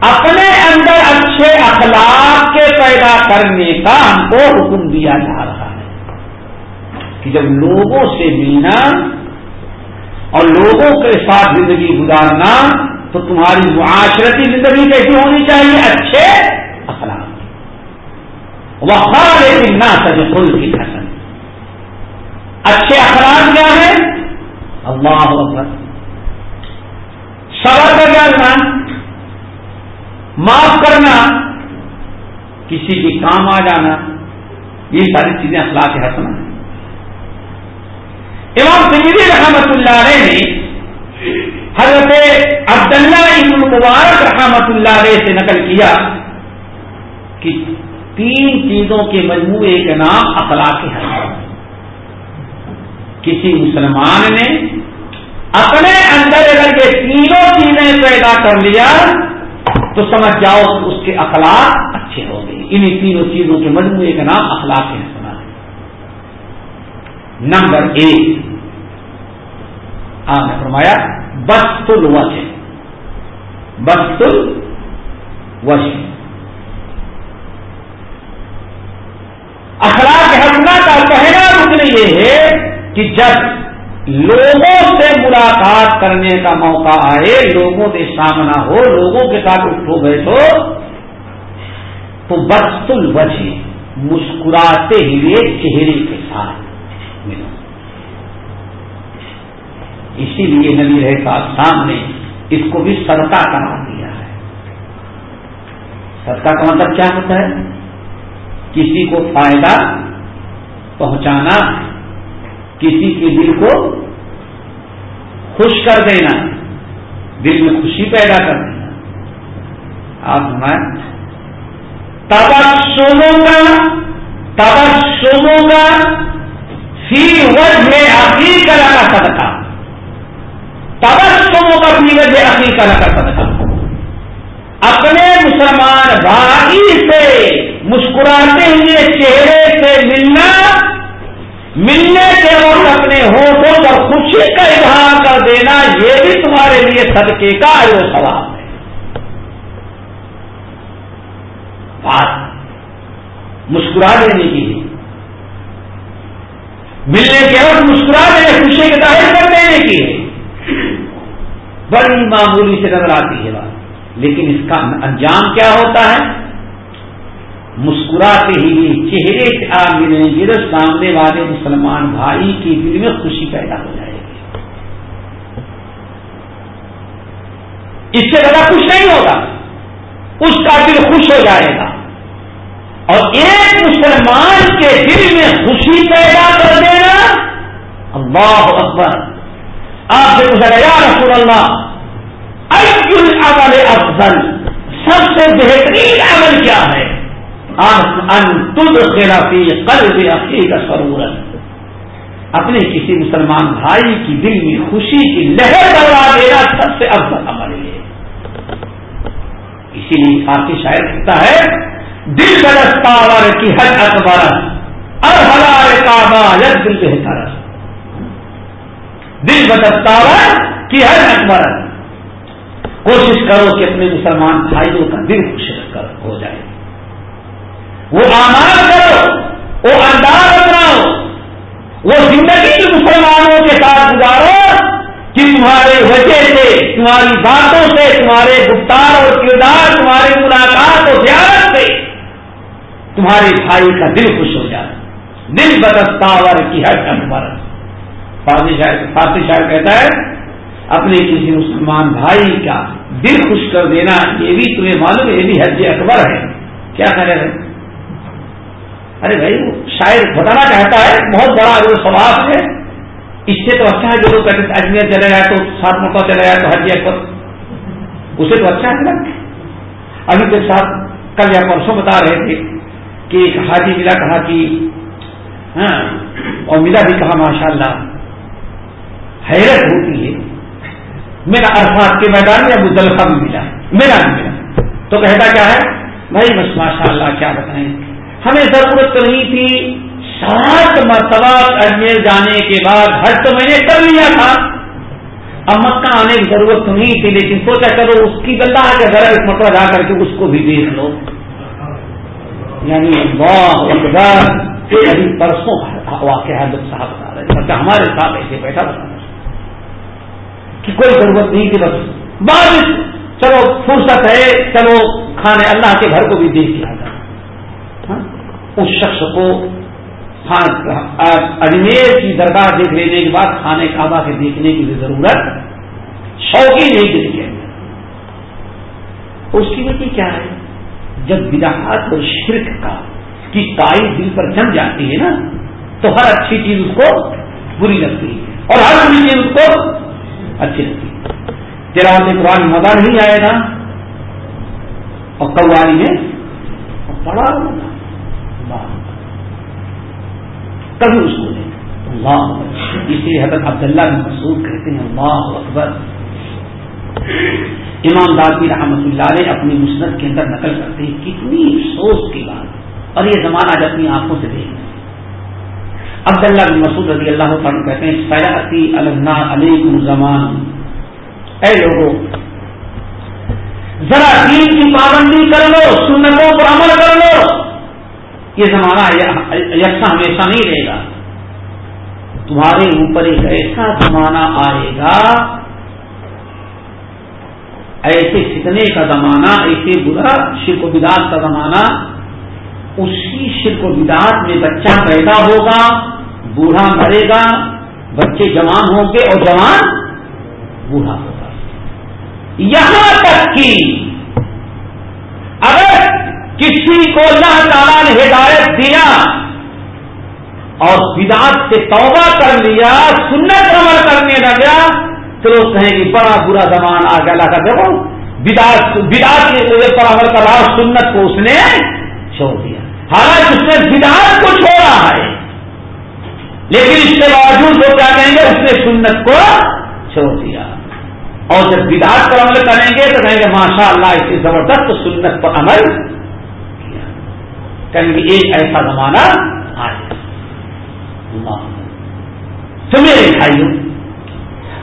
S1: اپنے اندر اچھے اخلاق کے پیدا کرنے کا ہم کو حکم دیا جا رہا ہے کہ جب لوگوں سے ملنا اور لوگوں کے ساتھ زندگی گزارنا تو تمہاری معاشرتی زندگی کیسی ہونی چاہیے؟ اچھے وقار لیکن نہ سجے کل کی حسن اچھے اخراج کیا ہے اللہ اکبر۔ صبر کا کیا معاف کرنا۔ کسی کے کام آ جانا۔ یہ ساری چیزیں اخلاق حسن ہیں۔ امام سنگری رحمت اللہ علیہ نے حضرت عبداللہ ابن مبارک رحمت اللہ علیہ سے نقل کیا کہ تین چیزوں کے مجموعے کا نام اخلاق ہے کسی مسلمان نے اپنے اندر اگر یہ تینوں چیزیں پیدا کر لیا تو سمجھ جاؤ اس کے اخلاق اچھے ہو گئے انہیں تینوں چیزوں کے مجموعے کا نام اخلاق ہے نمبر ایک۔ آپ نے فرمایا بست الوش بست الوش اخلاق حسنا کا پہلا رکن یہ ہے کہ جب لوگوں سے ملاقات کرنے کا موقع آئے، لوگوں کے سامنا ہو، لوگوں کے ساتھ اٹھو بیٹھو تو بس الوجہ مسکراتے ہوئے چہرے کے ساتھ۔ ملو اسی لیے نبی رہے کا سامنے اس کو بھی صدقہ کرا دیا ہے۔ صدقہ کا مطلب کیا ہوتا ہے؟ کسی کو فائدہ پہنچانا، کسی کے دل کو خوش کر دینا، دل میں خوشی پیدا کر دینا۔ آپ ہمارے تبسموں کا تبسموں کا فی وجہ عقیق کا صدقہ۔ تبسموں کا فی وجہ عقیق کا صدقہ۔ اپنے مسلمان بھائی سے مسکراتے ہوئے چہرے سے ملنا، ملنے کے وقت اپنے ہوٹوں پر خوشی کا اظہار کر دینا، یہ بھی تمہارے لیے صدقے کا جو سوال ہے۔ بات، مسکرا دینے کی۔ ملنے کے وقت مسکرا دینے خوشی کے ظاہر کر دینے کی۔ بڑی معمولی سے نظر آتی ہے بات۔ لیکن اس کا انجام کیا ہوتا ہے؟ مسکراتے ہی چہرے سے آ ملیں گے سامنے والے مسلمان بھائی کی دل میں خوشی پیدا ہو جائے گی۔ اس سے زیادہ خوش نہیں ہوگا۔ اس کا دل خوش ہو جائے گا۔ اور ایک مسلمان کے دل میں خوشی پیدا کر دینا اللہ اکبر۔ آپ سے پوچھا گیا رسول اللہ عمل افضل؟ سب سے بہترین عمل کیا ہے؟ خلافی قلب عقی کا ضرورت اپنے کسی مسلمان بھائی کی دل میں خوشی کی لہر کروا دینا سب سے افضل عمل ہے اسی لیے کافی شاعر کہتا ہے دل برستاور کی حد اکبر اب ہزار کعبہ یک دل بہتر دل بدستاور کی حد اکبر کوشش کرو کہ اپنے مسلمان بھائیوں کا دل خوش کر ہو جائے۔ وہ آماد کرو، وہ انداز اپناؤ۔ وہ زندگی مسلمانوں کے ساتھ گزارو کہ تمہارے وجہ سے، تمہاری باتوں سے، تمہارے گفتار اور کردار تمہاری ملاقات اور زیارت سے تمہارے بھائی کا دل خوش ہو جائے۔ دل بدستاور کی ہر اکبر فارسی شاعر کہتا ہے، اپنے کسی مسلمان بھائی کا دل خوش کر دینا، یہ بھی تمہیں معلوم ہے، یہ بھی حج اکبر ہے۔ کیا کرے رہے ارے بھائی شاید بتانا چاہتا ہے، بہت بڑا جو سواب ہے، اس سے تو اچھا ہے، جو لوگ کہتے اجمیر چلے گئے تو سات موقع چلے گئے تو حج اکبر۔ اسے تو اچھا ہے ابھی تو ساتھ کل یا پرسوں بتا رہے تھے کہ ایک حاجی ملا کہا کہ ہاں اور ملا بھی کہا ماشاء اللہ حیرت ہوتی ہے۔ میرا عرفات کے میدان میں ابو دلفا بھی ملا، میرا بھی ملا۔ تو کہتا کیا ہے؟ بھائی، بس ماشاء اللہ کیا بتائیں؟ ہمیں ضرورت تو نہیں تھی سات مرتبہ اجمیر جانے کے بعد، حج تو میں نے کر لیا تھا۔ اب مکہ آنے کی ضرورت تو نہیں تھی، لیکن سوچا کرو اس کی گلا کے ذرا ایک مرتبہ جا کر کے اس کو بھی دیکھ لو۔ یعنی ابھی یعنی پرسوں واقعہ صاحب بتا رہے ہمارے ساتھ ایسے بیٹھا بتا رہے کہ کوئی ضرورت نہیں تھی بس بارش، چلو فرصت ہے، چلو کھانے اللہ کے گھر کو بھی دیکھ لیا جائے۔ ہاں؟ اس شخص کو ہاں، اجمیر کی درگاہ دیکھ لینے کے بعد کھانے کعبہ کے دیکھنے کی بھی ضرورت شوقی نہیں دل کے اس کی وجہ کیا ہے؟ جب بداحت اور شرک کا کی تائی دل پر جم جاتی ہے نا، تو ہر اچھی چیز اس کو بری لگتی ہے۔ اور ہر بری چیز اس کو اچھی لگتی ہے۔ تلاوت قرآن مزہ نہیں آئے گا۔ اور قواری میں بڑا کبھی اس کو اللہ۔ اسی حضرت عبداللہ بن مسعود کہتے ہیں، اللہ اکبر۔ امام دادی رحمت اللہ نے اپنی مسنت کے اندر نقل کرتے ہیں، کتنی افسوس کی بات۔ اور یہ زمانہ آج اپنی آنکھوں سے دیکھ عبداللہ بن مسعود رضی اللہ تعالیٰ کہتے ہیں سیاتی اللہ علیکم زمان اے لوگوں ذرا دین کی پابندی کر لو، سنتوں پر عمل کر لو۔ یہ زمانہ یکساں ہمیشہ نہیں رہے گا۔ تمہارے اوپر ایک ایسا زمانہ آئے گا ایسے فتنے کا زمانہ، ایسے برا شرک و بداس کا زمانہ، اسی شرک و بداعت میں بچہ پیدا ہوگا، بوڑھا مرے گا، بچے جوان ہوں گے اور جوان بوڑھا ہوگا۔ یہاں تک کہ اگر کسی کو اللہ تعالیٰ نے ہدایت دیا اور بدعت سے توبہ کر لیا، سنت عمل کرنے لگا تو کہیں گے بڑا برا زمان آ گیا۔ اللہ کا دیکھو، بدعت بدعت پر عمل سنت کو اس نے چھوڑ دیا۔ حالانکہ اس نے بدعت کو چھوڑا ہے۔ لیکن اس کے باوجود وہ کیا کہیں گے؟ اس نے سنت کو چھوڑ دیا۔ اور جب بدعت پر عمل کریں گے تو کہیں گے ماشاء اللہ اس زبردست سنت پر عمل کیا۔ کہیں گے، ایک ایسا زمانہ آئے میرے بھائیوں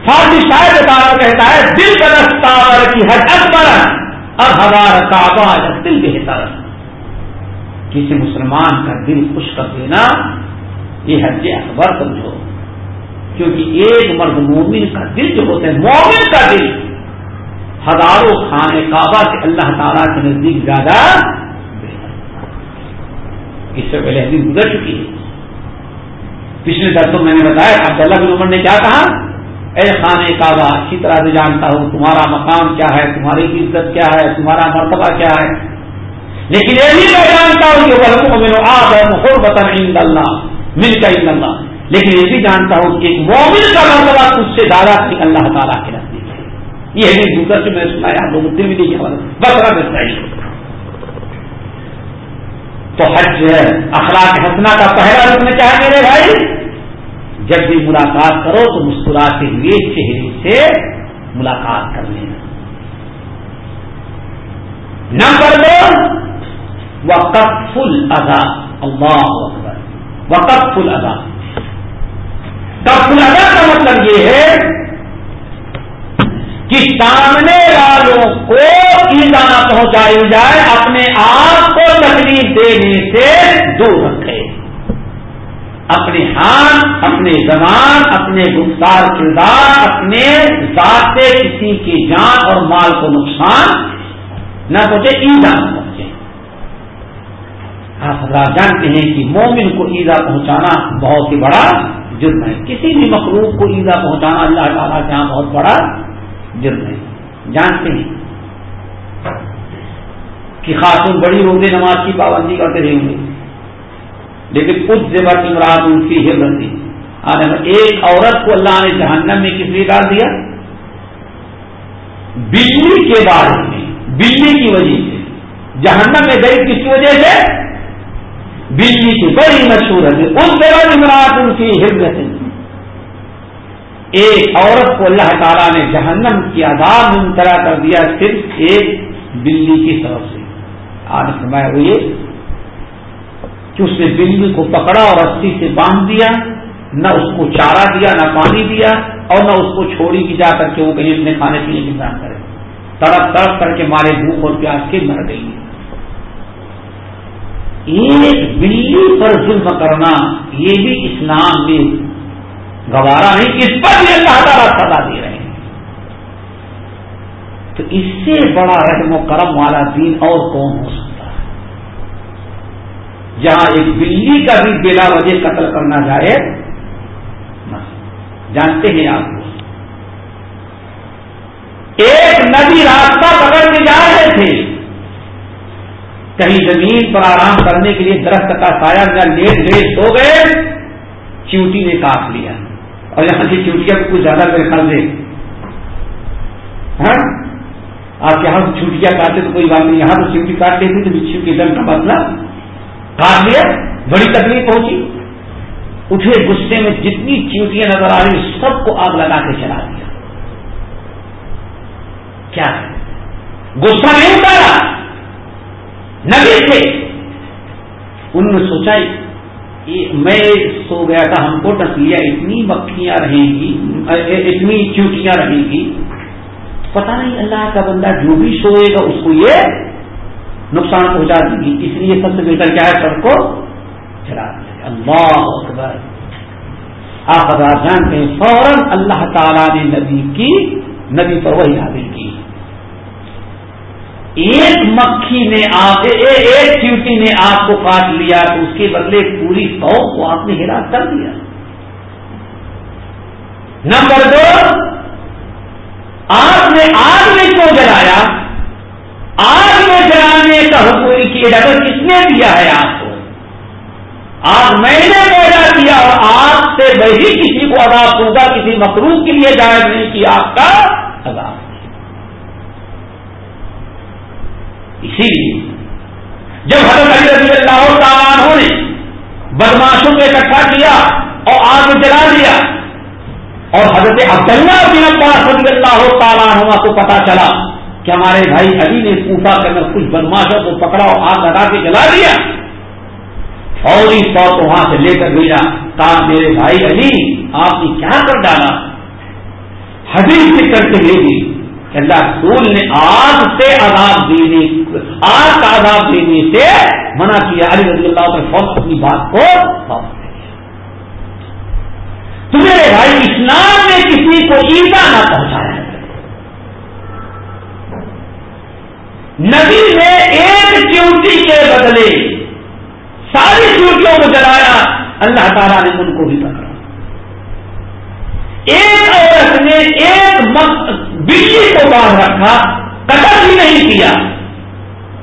S1: فارسی شاید بتانا کہتا ہے، دل کا کی حد اکبر اب ہزار کعبہ دل بہتر کسی مسلمان کا دل خوش کر دینا، یہ حج اکبر سمجھو کیونکہ ایک مرد مومن کا دل جو ہوتا ہے، مومن کا دل ہزاروں خانے کعبہ سے اللہ تعالیٰ کے نزدیک زیادہ اس سے پہلے حدیث گزر چکی ہے۔ پچھلے درسوں میں نے بتایا، عبداللہ بن عمر نے کیا کہا؟ اے خانہ کعبہ، اچھی طرح سے جانتا ہوں تمہارا مقام کیا ہے، تمہاری عزت کیا ہے، تمہارا مرتبہ کیا ہے۔ لیکن یہ بھی میں جانتا ہوں کہ وہ آب ہے محبت عند اللہ مل کا عند اللہ۔ لیکن یہ بھی جانتا ہوں کہ مومن کا مرتبہ اس سے زیادہ تھی اللہ تعالیٰ کے نزدیک ہے۔ یہ بھی دوسرا سے میں سنایا دو مدے بھی نہیں بس رہا چاہیے تو حج اخلاق حسنا کا پہلا رکن کیا ہے میرے بھائی؟ جب بھی ملاقات کرو تو مسکراتے ہوئے چہرے سے ملاقات کر لینا نمبر دو وقت فل ادا اللہ اکبر وقت فل ادا فل ادا کا مطلب یہ ہے کہ سامنے والوں کو ایزا نہ پہنچائی جائے، اپنے آپ کو تکلیف دینے سے دور رکھے۔ اپنے ہاتھ اپنے زبان اپنے گفتار کردار، اپنے ذات کسی کی جان اور مال کو نقصان نہ پہنچے ایزا نہ پہنچے آپ حضرات جانتے ہیں کہ مومن کو ایزا پہنچانا بہت ہی بڑا جرم ہے۔ کسی بھی مخلوق کو ایزا پہنچانا اللہ تعالیٰ کے یہاں بہت بڑا جرم ہے۔ جانتے ہیں کہ خاتون بڑی روزے نماز کی پابندی کرتے رہیں گے۔ لیکن اس جگہ عمرات ان کی ہرتی ایک عورت کو اللہ نے جہنم میں کس لیے ڈال دیا؟ بجلی کے بارے میں بجلی کی وجہ سے۔ جہنم میں گئی کس کی وجہ سے؟ بجلی کی۔ بڑی مشہور ہے۔ اس جگہ عمرات ان کی ہرت ایک عورت کو اللہ تعالیٰ نے جہنم کی آزاد منترا کر دیا صرف ایک بلی کی طرف سے۔ آج سمایا ہوئی کہ اس نے بلی کو پکڑا اور رسی سے باندھ دیا، نہ اس کو چارہ دیا، نہ پانی دیا اور نہ اس کو چھوڑی کی جا کر کے وہ کہیں اپنے کھانے پینے کی انتظام کرے۔ تڑپ تڑپ کر کے مارے بھوک اور پیاس کے مر گئی۔ ایک بلی پر ظلم کرنا یہ بھی اسلام میں گوارا نہیں، اس پر بھی اللہ تعالیٰ سزا دے رہے ہیں۔ تو اس سے بڑا رحم و کرم والا دین اور کون ہو سکتا جہاں ایک بلی کا بھی بلا وجہ قتل کرنا جائے جانتے ہیں آپ کو ایک ندی راستہ پکڑ کے جا رہے تھے۔ کہیں زمین پر آرام کرنے کے لیے درخت کا سایہ یا لیٹ لیٹ سو گئے۔ چیوٹی نے کاٹ لیا۔ اور یہاں کی چوٹیاں کچھ زیادہ میرے خیال سے۔ ہاں؟ آپ یہاں چھوٹیاں کاٹتے تو کوئی بات نہیں۔ یہاں تو چیوٹی کاٹ لیتی تو بچھو کے دن کا مسئلہ کاٹ لیا، بڑی تکلیف پہنچی۔ اٹھے غصے میں جتنی چیوٹیاں نظر آ رہی، سب کو آگ لگا کے چلا دیا۔ کیا غصہ نہیں اتارا نبی تھے۔ انہوں نے سوچا میں سو گیا تھا، ہم کو ڈس لیا، اتنی مکھیاں رہیں گی، اتنی چیوٹیاں رہیں گی۔ پتہ نہیں اللہ کا بندہ جو بھی سوئے گا، اس کو یہ نقصان پہنچا دیں گی۔ اس لیے سب سے بہتر کیا ہے؟ سب کو چلا دیں اللہ اکبر۔ آپ حضرات جانتے ہیں، فوراً اللہ تعالی نے نبی کی، نبی پر وہی حاضر کی۔ ایک مکھی نے آپ ایک چیوٹی نے آپ کو کاٹ لیا، تو اس کے بدلے پوری قوم کو آپ نے ہرا کر دیا۔ نمبر دو، آپ نے آگ میں کیوں جلایا؟ آگ میں جلانے کا حکم کی اجازت کس نے دیا ہے آپ کو؟ آج میں نے پیدا کیا اور آگ سے وہی کسی کو عذاب ہوگا، کسی مقروض کے لیے جائز نہیں کیا آپ کا عذاب اسی لیے جب حضرت علی رضی بدماشوں کو اکٹھا کیا اور آگ جلا دیا اور حضرت عبداللہ بن عباس رضی اللہ تعالیٰ ہوا کو پتا چلا کہ ہمارے بھائی علی نے کوفا کر کر کچھ بدماشوں کو پکڑا اور آگ لگا کے جلا دیا۔ فوری طور کو وہاں سے لے کر بھیجا۔ کہا، میرے بھائی علی، آپ نے کیا کر ڈالا؟ حدیث سے کر کے لے اللہ رسول نے آگ سے عذاب دینے، آگ کا عذاب دینے سے منع کیا۔ علی رضی اللہ کے فوج اپنی بات کو تمہارے بھائی اسلام نے کسی کو ایزا نہ پہنچایا نبی نے ایک چیوٹی کے بدلے ساری چیوٹیوں کو جلایا، اللہ تعالیٰ نے ان کو بھی پکڑا۔ ایک عورت نے ایک بجلی کو باندھ رکھا قتل بھی نہیں کیا۔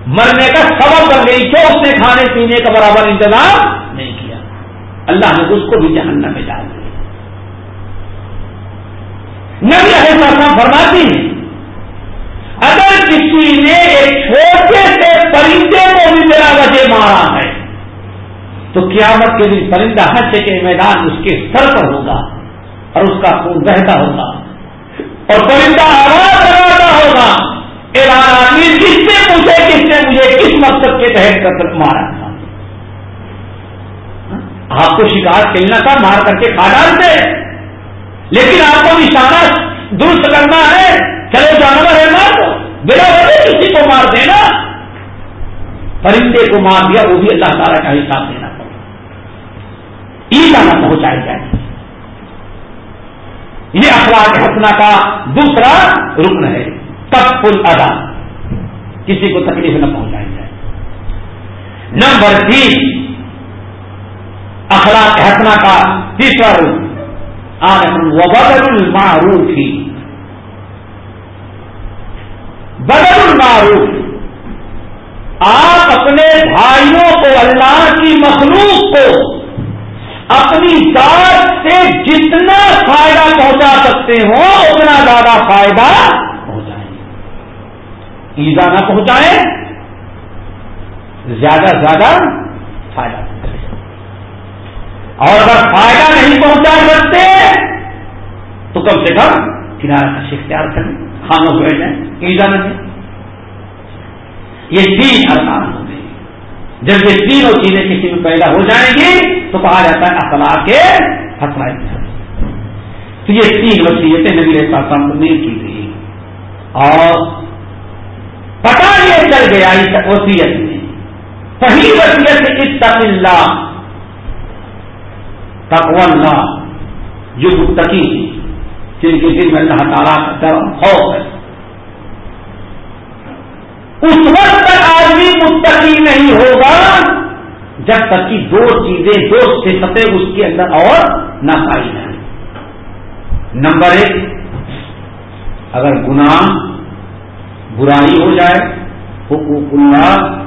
S1: مرنے کا سبب بن گئی، جو اس نے کھانے پینے کا برابر انتظام نہیں کیا۔ اللہ نے اس کو بھی جہنم میں ڈال دیا۔ نبی السلام فرماتی ہیں اگر کسی نے ایک چھوٹے سے پرندے کو بھی میرا وجہ مارا ہے، تو قیامت کے دن پرندہ حج کے میدان اس کے سر پر ہوگا اور اس کا خون بہتا ہوگا اور پرندہ آواز لگاتا ہوگا کس نے پوچھے کس نے مجھے کس مقصد کے تحت کر مارا تھا؟ آپ کو شکایت کھیلنا تھا مار کر کے کھا ڈالتے، لیکن آپ کو نشانہ درست کرنا ہے، چلو جانور ہے مار بلا وجہ کسی کو مار دینا پرندے کو مار دیا، وہ بھی اللہ تعالیٰ کا حساب دینا پڑے۔ عید آنا پہنچائی جائے۔ یہ اخلاق ہسنا کا دوسرا رکن ہے۔ تب پل ادا کسی کو تکلیف نہ پہنچائی جائے۔ نمبر تین، اخلاق ہسنا کا تیسرا رکن۔ بدل المعروف ہی بدل المعروف۔ آپ اپنے بھائیوں کو اللہ کی مخلوق کو اپنی ذات سے جتنا فائدہ پہنچا سکتے ہو اتنا زیادہ فائدہ پہنچائیں۔ ایزا نہ پہنچائیں، زیادہ زیادہ فائدہ اور اگر فائدہ نہیں پہنچا سکتے، تو کم سے کم کنارا کا اختیار کریں۔ خانوں کو بیٹھ جائیں ایزا نہیں۔ یہ تین ارکان ہوں گے جب یہ تینوں چیزیں کسی میں پیدا ہو جائیں گی، تو کہا جاتا ہے اخلاق کے ہتھرائے تو یہ تین وسیعتیں نبی علیہ السلام کو نہیں کی گئی۔ اور پتا یہ چل گیا اس وسیعت میں۔ پہلی وسیعت اتق اللہ، تقوی اللہ، جو متقی جن کے دل میں اللہ تعالیٰ کا درم خوف ہے۔ اس وقت تک آدمی متقی نہیں ہوگا جب تک کہ دو چیزیں، دو صفتیں اس کے اندر اور نہ پائی جائیں نمبر ایک، اگر گناہ برائی ہو جائے، حقوق اللہ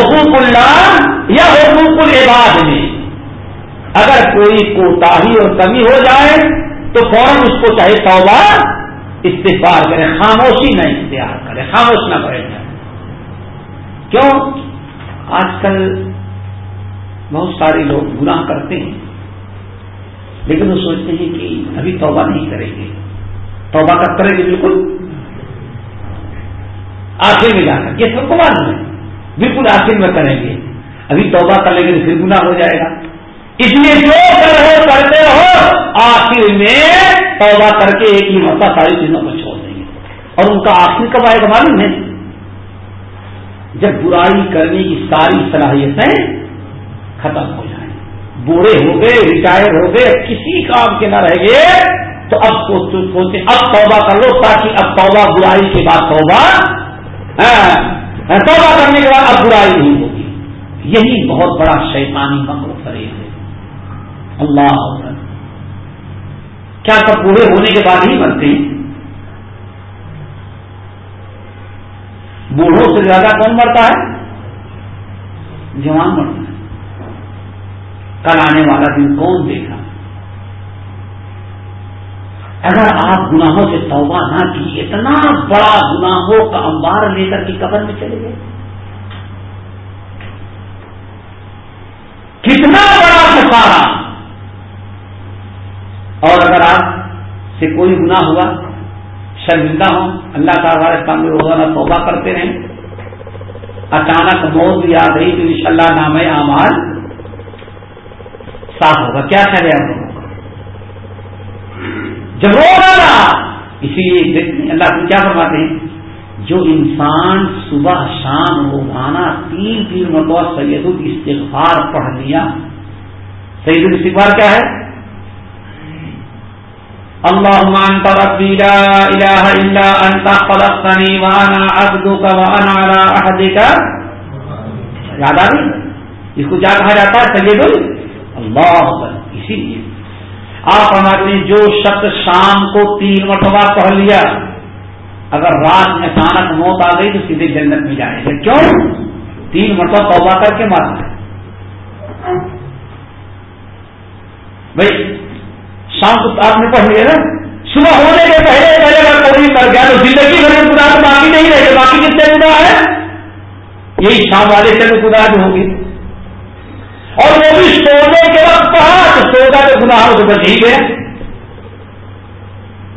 S1: حقوق اللہ یا حقوق العباد میں۔ اگر کوئی کوتاہی اور کمی ہو جائے، تو فوراً اس کو چاہے توبہ استفار کرے، خاموشی نہ اختیار کرے، خاموش نہ کرے۔ جائے کیوں؟ آج کل بہت سارے لوگ گناہ کرتے ہیں، لیکن وہ سوچتے ہیں کہ ابھی توبہ نہیں کریں گے۔ توبہ کب کریں گے؟ بالکل آخر میں جا کر۔ یہ سب کو معلوم ہے۔ بالکل آخر میں کریں گے۔ ابھی توبہ کر لیں گے پھر گناہ ہو جائے گا۔ اس لیے جو کر رہے کرتے رہو۔ آخر میں توبہ کر کے ایک ہی مرتبہ ساری چیزوں کو چھوڑ دیں گے۔ اور ان کا آخر کب آئے گا معلوم ہے۔ جب برائی کرنے کی ساری صلاحیتیں ختم ہو جائیں، بوڑھے ہو گئے، ریٹائر ہو گئے، کسی کام کے نہ رہ گئے، تو اب سوچتے اب توبہ کر لو تاکہ اب توبہ برائی کے بعد توبہ ہاں، توبہ کرنے کے بعد اب برائی نہیں ہوگی۔ یہی بہت بڑا شیطانی مکر فریب ہے۔ اللہ کیا سب پورے ہونے کے بعد ہی مرتے ہیں؟ بوڑھوں سے زیادہ کون مرتا ہے؟ جوان مرتا ہے۔ کل آنے والا دن کون دیکھا؟ اگر آپ گناہوں سے توبہ نہ کی، اتنا بڑا گناہوں کا انبار لے کر کے قبر میں چلے گئے۔ کتنا بڑا سفارا اور اگر آپ سے کوئی گناہ ہوا، شرمندہ ہوں، اللہ تعالیٰ سامنے روزانہ توبہ کرتے رہیں۔ اچانک موت بھی آ گئی تو ان شاء اللہ نام اعمال صاف ہوگا۔ کیا کرے آپ جب رو اسی لیے اللہ کو کیا فرماتے ہیں؟ جو انسان صبح شام روزانہ تین تین مرتبہ سید الاستغفار پڑھ لیا، سید الاستغفار کیا ہے؟ اللهم انت ربي لا اله الا انت خلقتني وانا عبدك وانا على عهدك یاد آ گئی؟ اس کو کیا کہا جاتا ہے؟ سید اللہ اسی لیے۔ آپ ہمارے جو شخص شام کو تین مرتبہ پڑھ لیا، اگر رات میں اچانک موت آ گئی تو سیدھے جنت میں جائے گا۔ کیوں؟ تین مرتبہ توبہ کر کے مارنا ہے بھائی، شام کو آپ نے پڑھ لیا نا؟ صبح ہونے کے پہلے پہلے اگر کوئی کر گیا تو زندگی بھر میں خدا تو باقی نہیں رہے گا، باقی کتنے گنا ہے؟ یہی شام والے چلے خدا جو ہوں اور وہ بھی سونے کے وقت پڑھا تو تو خدا ہو تو بچ ہی گیا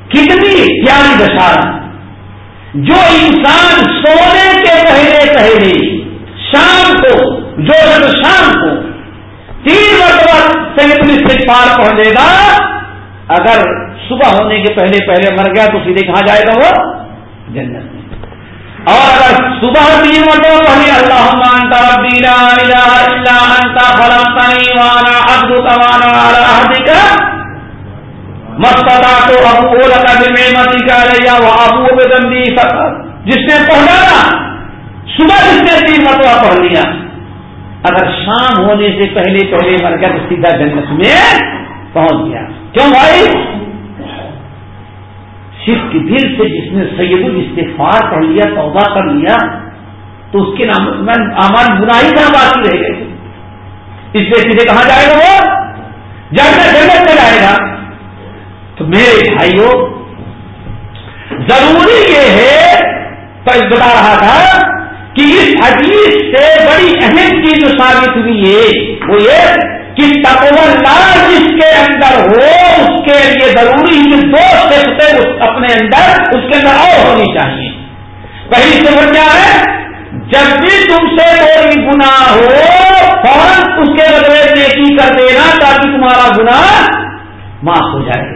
S1: کتنی پیاری دشارا جو انسان سونے کے پہلے پہلے شام کو، جو شام کو تین مرتبہ سنگت میں پار پہنچے گا، اگر صبح ہونے کے پہلے پہلے مر گیا تو سیدھے کہاں جائے گا وہ؟ جنت۔ میں اور اگر صبح تین مرتبہ پڑھی اللہ مانتا دینا انتا فلم وانا ابو توانا کا مستدا تو ابو لگا میں متی کا رہا وہ ابو بے گندی جس نے پڑھا نا صبح جس نے تین مرتبہ پڑھ لیا۔ اگر شام ہونے سے پہلے پہلے مر گیا تو سیدھا جنت میں پہنچ گیا۔ کیوں بھائی؟ صرف دل سے جس نے سید الاستفار پڑھ لیا، توبہ کر لیا، تو اس کے نام امان برائی کہاں باقی رہ گئے۔ اس لیے سیدھے کہاں جائے گا وہ؟ جانا جگت میں جائے گا۔ تو میرے بھائیوں ضروری یہ ہے بتا رہا تھا کہ اس حدیث سے بڑی اہم چیز جو ثابت ہوئی ہے، وہ یہ کہ اللہ جس کے اندر ہو، اس کے لیے ضروری دو سفتے اپنے اندر اس کے اندر اور ہونی چاہیے۔ پہلی صفت کیا ہے؟ جب بھی تم سے کوئی گنا ہو، فوراً اس کے بدلے نیکی کر دینا تاکہ تمہارا گنا معاف ہو جائے۔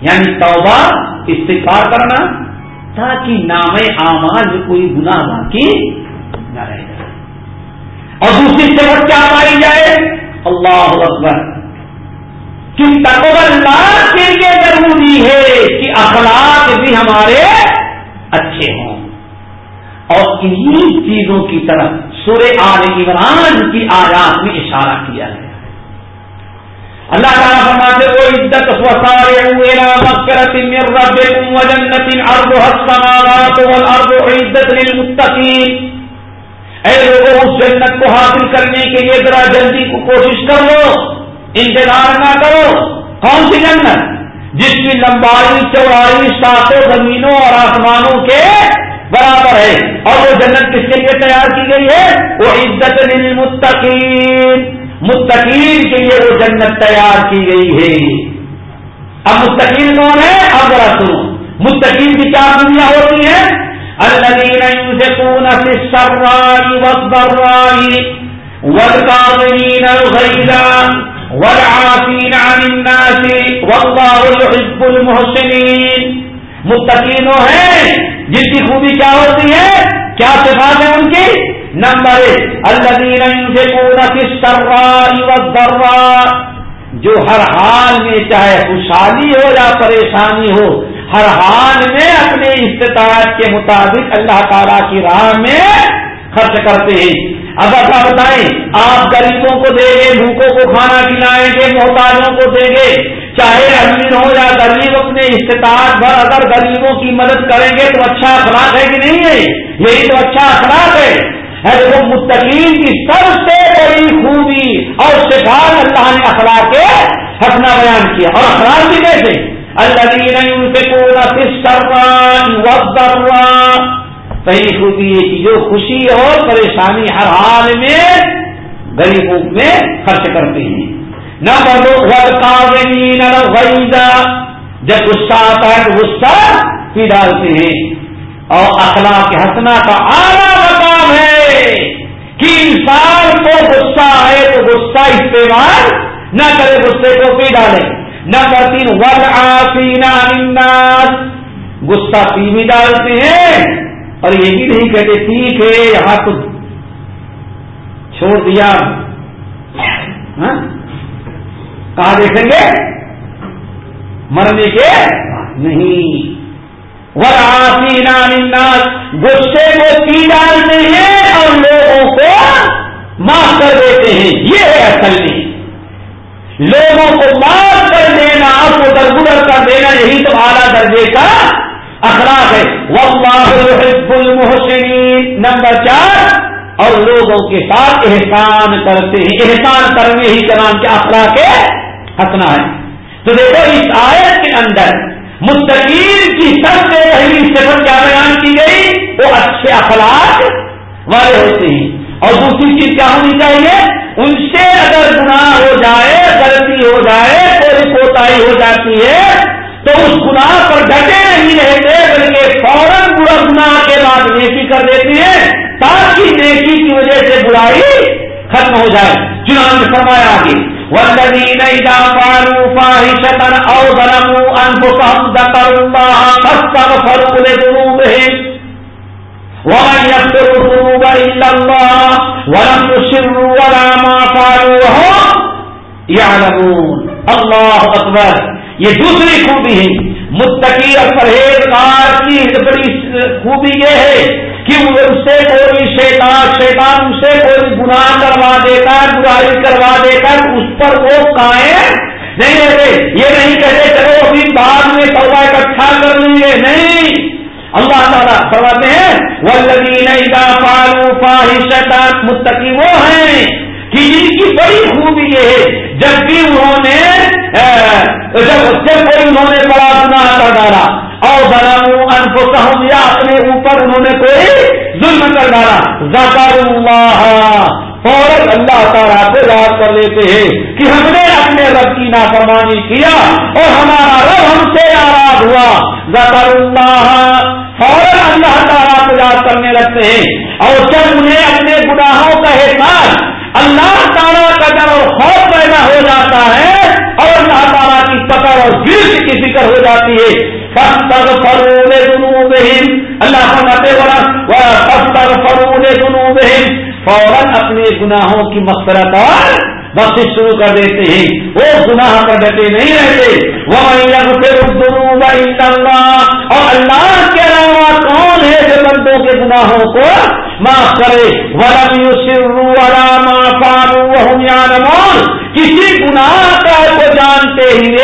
S1: یعنی توبہ استفار کرنا، تاکہ نام آماز کوئی گنا باقی نہ رہ جائے۔ اور دوسری صفت کیا پائی جائے؟ اللہ اکبر۔ کہ تقوی اللہ کے لیے ضروری ہے کہ اخلاق بھی ہمارے اچھے ہوں۔ اور انہی چیزوں کی طرف سورہ آل عمران کی آیات میں اشارہ کیا ہے اللہ تعالیٰ فرماتے وہ عزت مغفرت من ربكم وجنة عرضها السماوات والارض عزت للمتقين اے لوگوں اس جنت کو حاصل کرنے کے لیے ذرا جلدی کو کوشش کر لو، انتظار نہ کرو۔ کون سی جنت؟ جس کی لمبائی، چوڑائی ساتوں زمینوں اور آسمانوں کے برابر ہے۔ اور وہ جنت کس کے لیے تیار کی گئی ہے؟ وہ عزت للمتقین۔ متقین کے لیے وہ جنت تیار کی گئی ہے۔ اب مستقین کون ہے؟ اب ذرا سنو۔ مستقین کی کیا دنیا ہوتی ہے؟ الذين ينفقون في السراء والضراء والكاظمين الغيظ والعافين عن الناس والله يحب المحسنين متقینوں ہیں جن کی خوبی کیا ہوتی ہے؟ کیا صفات ہے ان کی؟ نمبر الذين ينفقون في السراء والضراء جو ہر حال میں چاہے خوشحالی ہو یا پریشانی ہو ہر حال میں اپنے استطاعت کے مطابق اللہ تعالی کی راہ میں خرچ کرتے ہیں۔ اب ایسا بتائیں، آپ غریبوں کو دیں گے، بھوکوں کو کھانا کھلائیں گے، محتاجوں کو دیں گے، چاہے امیر ہو یا غریب اپنے استطاعت بھر اگر غریبوں کی مدد کریں گے تو اچھا اخلاق ہے کہ نہیں ہے؟ یہی تو اچھا اخلاق ہے۔ وہ متقین کی سب سے بڑی خوبی اور شفاق اللہ نے اخلاق کے حسنا بیان کیا۔ اور اخلاق بھی کیسے؟ الذين ينفقون في السراء والضراء پہلی خوبی یہ کہ جو خوشی اور پریشانی ہر حال میں غریبوں میں خرچ کرتے ہیں۔ نہ جب غصہ آتا ہے تو غصہ پی ڈالتے ہیں۔ اور اخلاق حسنا کا اعلیٰ مقام ہے کہ انسان کو غصہ آئے تو غصہ استعمال نہ کرے، غصے کو پی ڈالے۔ نمبر تین ور آسینا غصہ پی بھی ڈالتے ہیں اور یہ بھی نہیں کہتے ٹھیک ہے، یہاں تو چھوڑ دیا۔ ہاں؟ کہاں دیکھیں گے؟ مرنے کے نہیں۔ ور آسینا غصے کو پی ڈالتے ہیں اور لوگوں کو معاف کر دیتے ہیں۔ یہ ہے اصل میں۔ لوگوں کو معاف دینا، آپ کو درگزر کر دینا، یہی تو اعلیٰ درجے کا اخلاق ہے۔ حب المحسنین۔ نمبر چار، اور لوگوں کے ساتھ احسان کرتے ہیں۔ احسان کرنے ہی کا نام کیا اخلاق ہے ہنسنا ہے تو دیکھو، اس آیت کے اندر مستقیر کی سب سے پہلی صفت کیا بیان کی گئی؟ وہ اچھے اخلاق والے ہوتے ہیں۔ اور دوسری چیز کیا ہونی چاہیے؟ ان سے اگر گناہ ہو جائے، غلطی ہو جائے کوئی کوتاہی ہو جاتی ہے، تو اس گناہ پر ڈٹے نہیں رہتے، بلکہ فوراً برا گناہ کے بعد نیکی کر دیتے ہیں تاکہ نیکی کی وجہ سے برائی ختم ہو جائے۔ چنان میں فرمایا آگے والذین اذا فعلوا فاحشة او ظلموا انفسهم ذكروا الله فاستغفروا لذنوبهم ومن يغفر الذنوب الا الله ولم ولا ما فعلوا وهم يعلمون۔ اللہ اکبر، یہ دوسری خوبی ہے۔ متقی اور پرہیزگار کی بڑی خوبی یہ ہے کہ اس سے کوئی شیطان شیطان اس سے کوئی گناہ کروا دیتا ہے برائی کروا دیتا ہے اس پر وہ قائم نہیں رہتے۔ یہ نہیں کہتے چلو ابھی بعد میں توبہ اکٹھا کر لیں گے نہیں۔ اللہ تعالیٰ فرماتے ہیں وہ لگی نئی ولدین پالو فاحشتا متقی وہ ہیں۔ کہ جن کی بڑی خوبی یہ ہے، جب بھی انہوں نے جب جب کوئی انہوں نے بڑا گنا کر ڈالا اور بناؤں ان کو کہوں یا اپنے اوپر انہوں نے کوئی ظلم کر ڈالا۔ زکار اللہ فوراً اللہ تعالیٰ کو یاد کر لیتے ہیں کہ ہم نے اپنے رب کی نافرمانی کیا اور ہمارا رب ہم سے ناراض ہوا۔ زکر اللہ فوراً اللہ تعالیٰ کو یاد کرنے لگتے ہیں اور جب انہیں اپنے گناہوں کا احساس اللہ تعالیٰ کا ڈر اور خوف پیدا ہو جاتا ہے اور اللہ تعالیٰ کی پکڑ اور گرد کی فکر ہو جاتی ہے۔ فرون اللہ فرماتے والا فرون جنوب فوراً اپنے گناہوں کی مغفرت اور بخش شروع کر دیتے ہیں۔ وہ گناہ پر ڈٹے نہیں رہتے۔ وہ اور اللہ کے علاوہ کون ہے جو بندوں کے گناہوں کو معاف کرے کسی گناہ کا کو جانتے ہی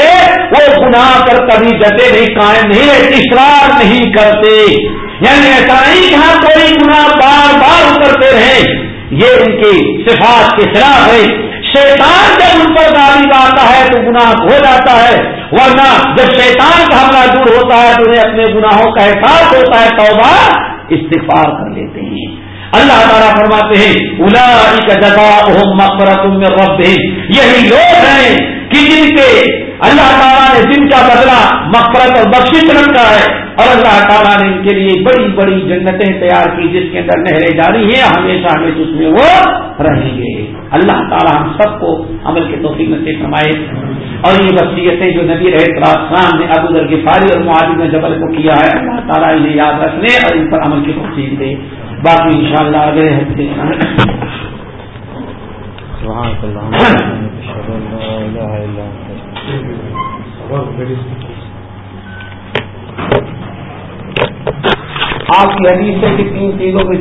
S1: وہ گناہ پر کبھی ڈٹے نہیں، قائم نہیں رہتے، اصرار نہیں کرتے۔ یعنی ایسا نہیں کہ ہاں کوئی گناہ بار بار اترتے رہے۔ یہ ان کی صفات کے خلاف ہے۔ شیطان جب ان پر غالب آتا ہے تو گناہ ہو جاتا ہے۔ ورنہ جب شیطان کا حملہ دور ہوتا ہے تو انہیں اپنے گناہوں کا احساس ہوتا ہے، توبہ استغفار کر لیتے ہیں۔ اللہ تعالیٰ فرماتے ہیں الا کا جگہ مفرت رب یہی لوگ ہیں کہ جن کے اللہ تعالیٰ نے جن کا بدلہ مفرت اور بخش رکھا ہے۔ اور اللہ تعالیٰ نے ان کے لیے بڑی بڑی جنتیں تیار کی جس کے اندر نہریں جاری ہیں، ہمیشہ ہمیشہ اس میں وہ رہیں گے۔ اللہ تعالیٰ ہم سب کو عمل کے توفیق میں سے فرمائے۔ اور یہ وصیتیں جو نبی رہے خان نے ابو ذر کے فاری اور معاذ میں جبل کو کیا ہے، اللہ تعالیٰ انہیں یاد رکھنے اور ان پر عمل کی توفیق دے۔ باقی ان شاء اللہ اگلے ہفتے آپ کی حدیث ہے کہ تین چیزوں میں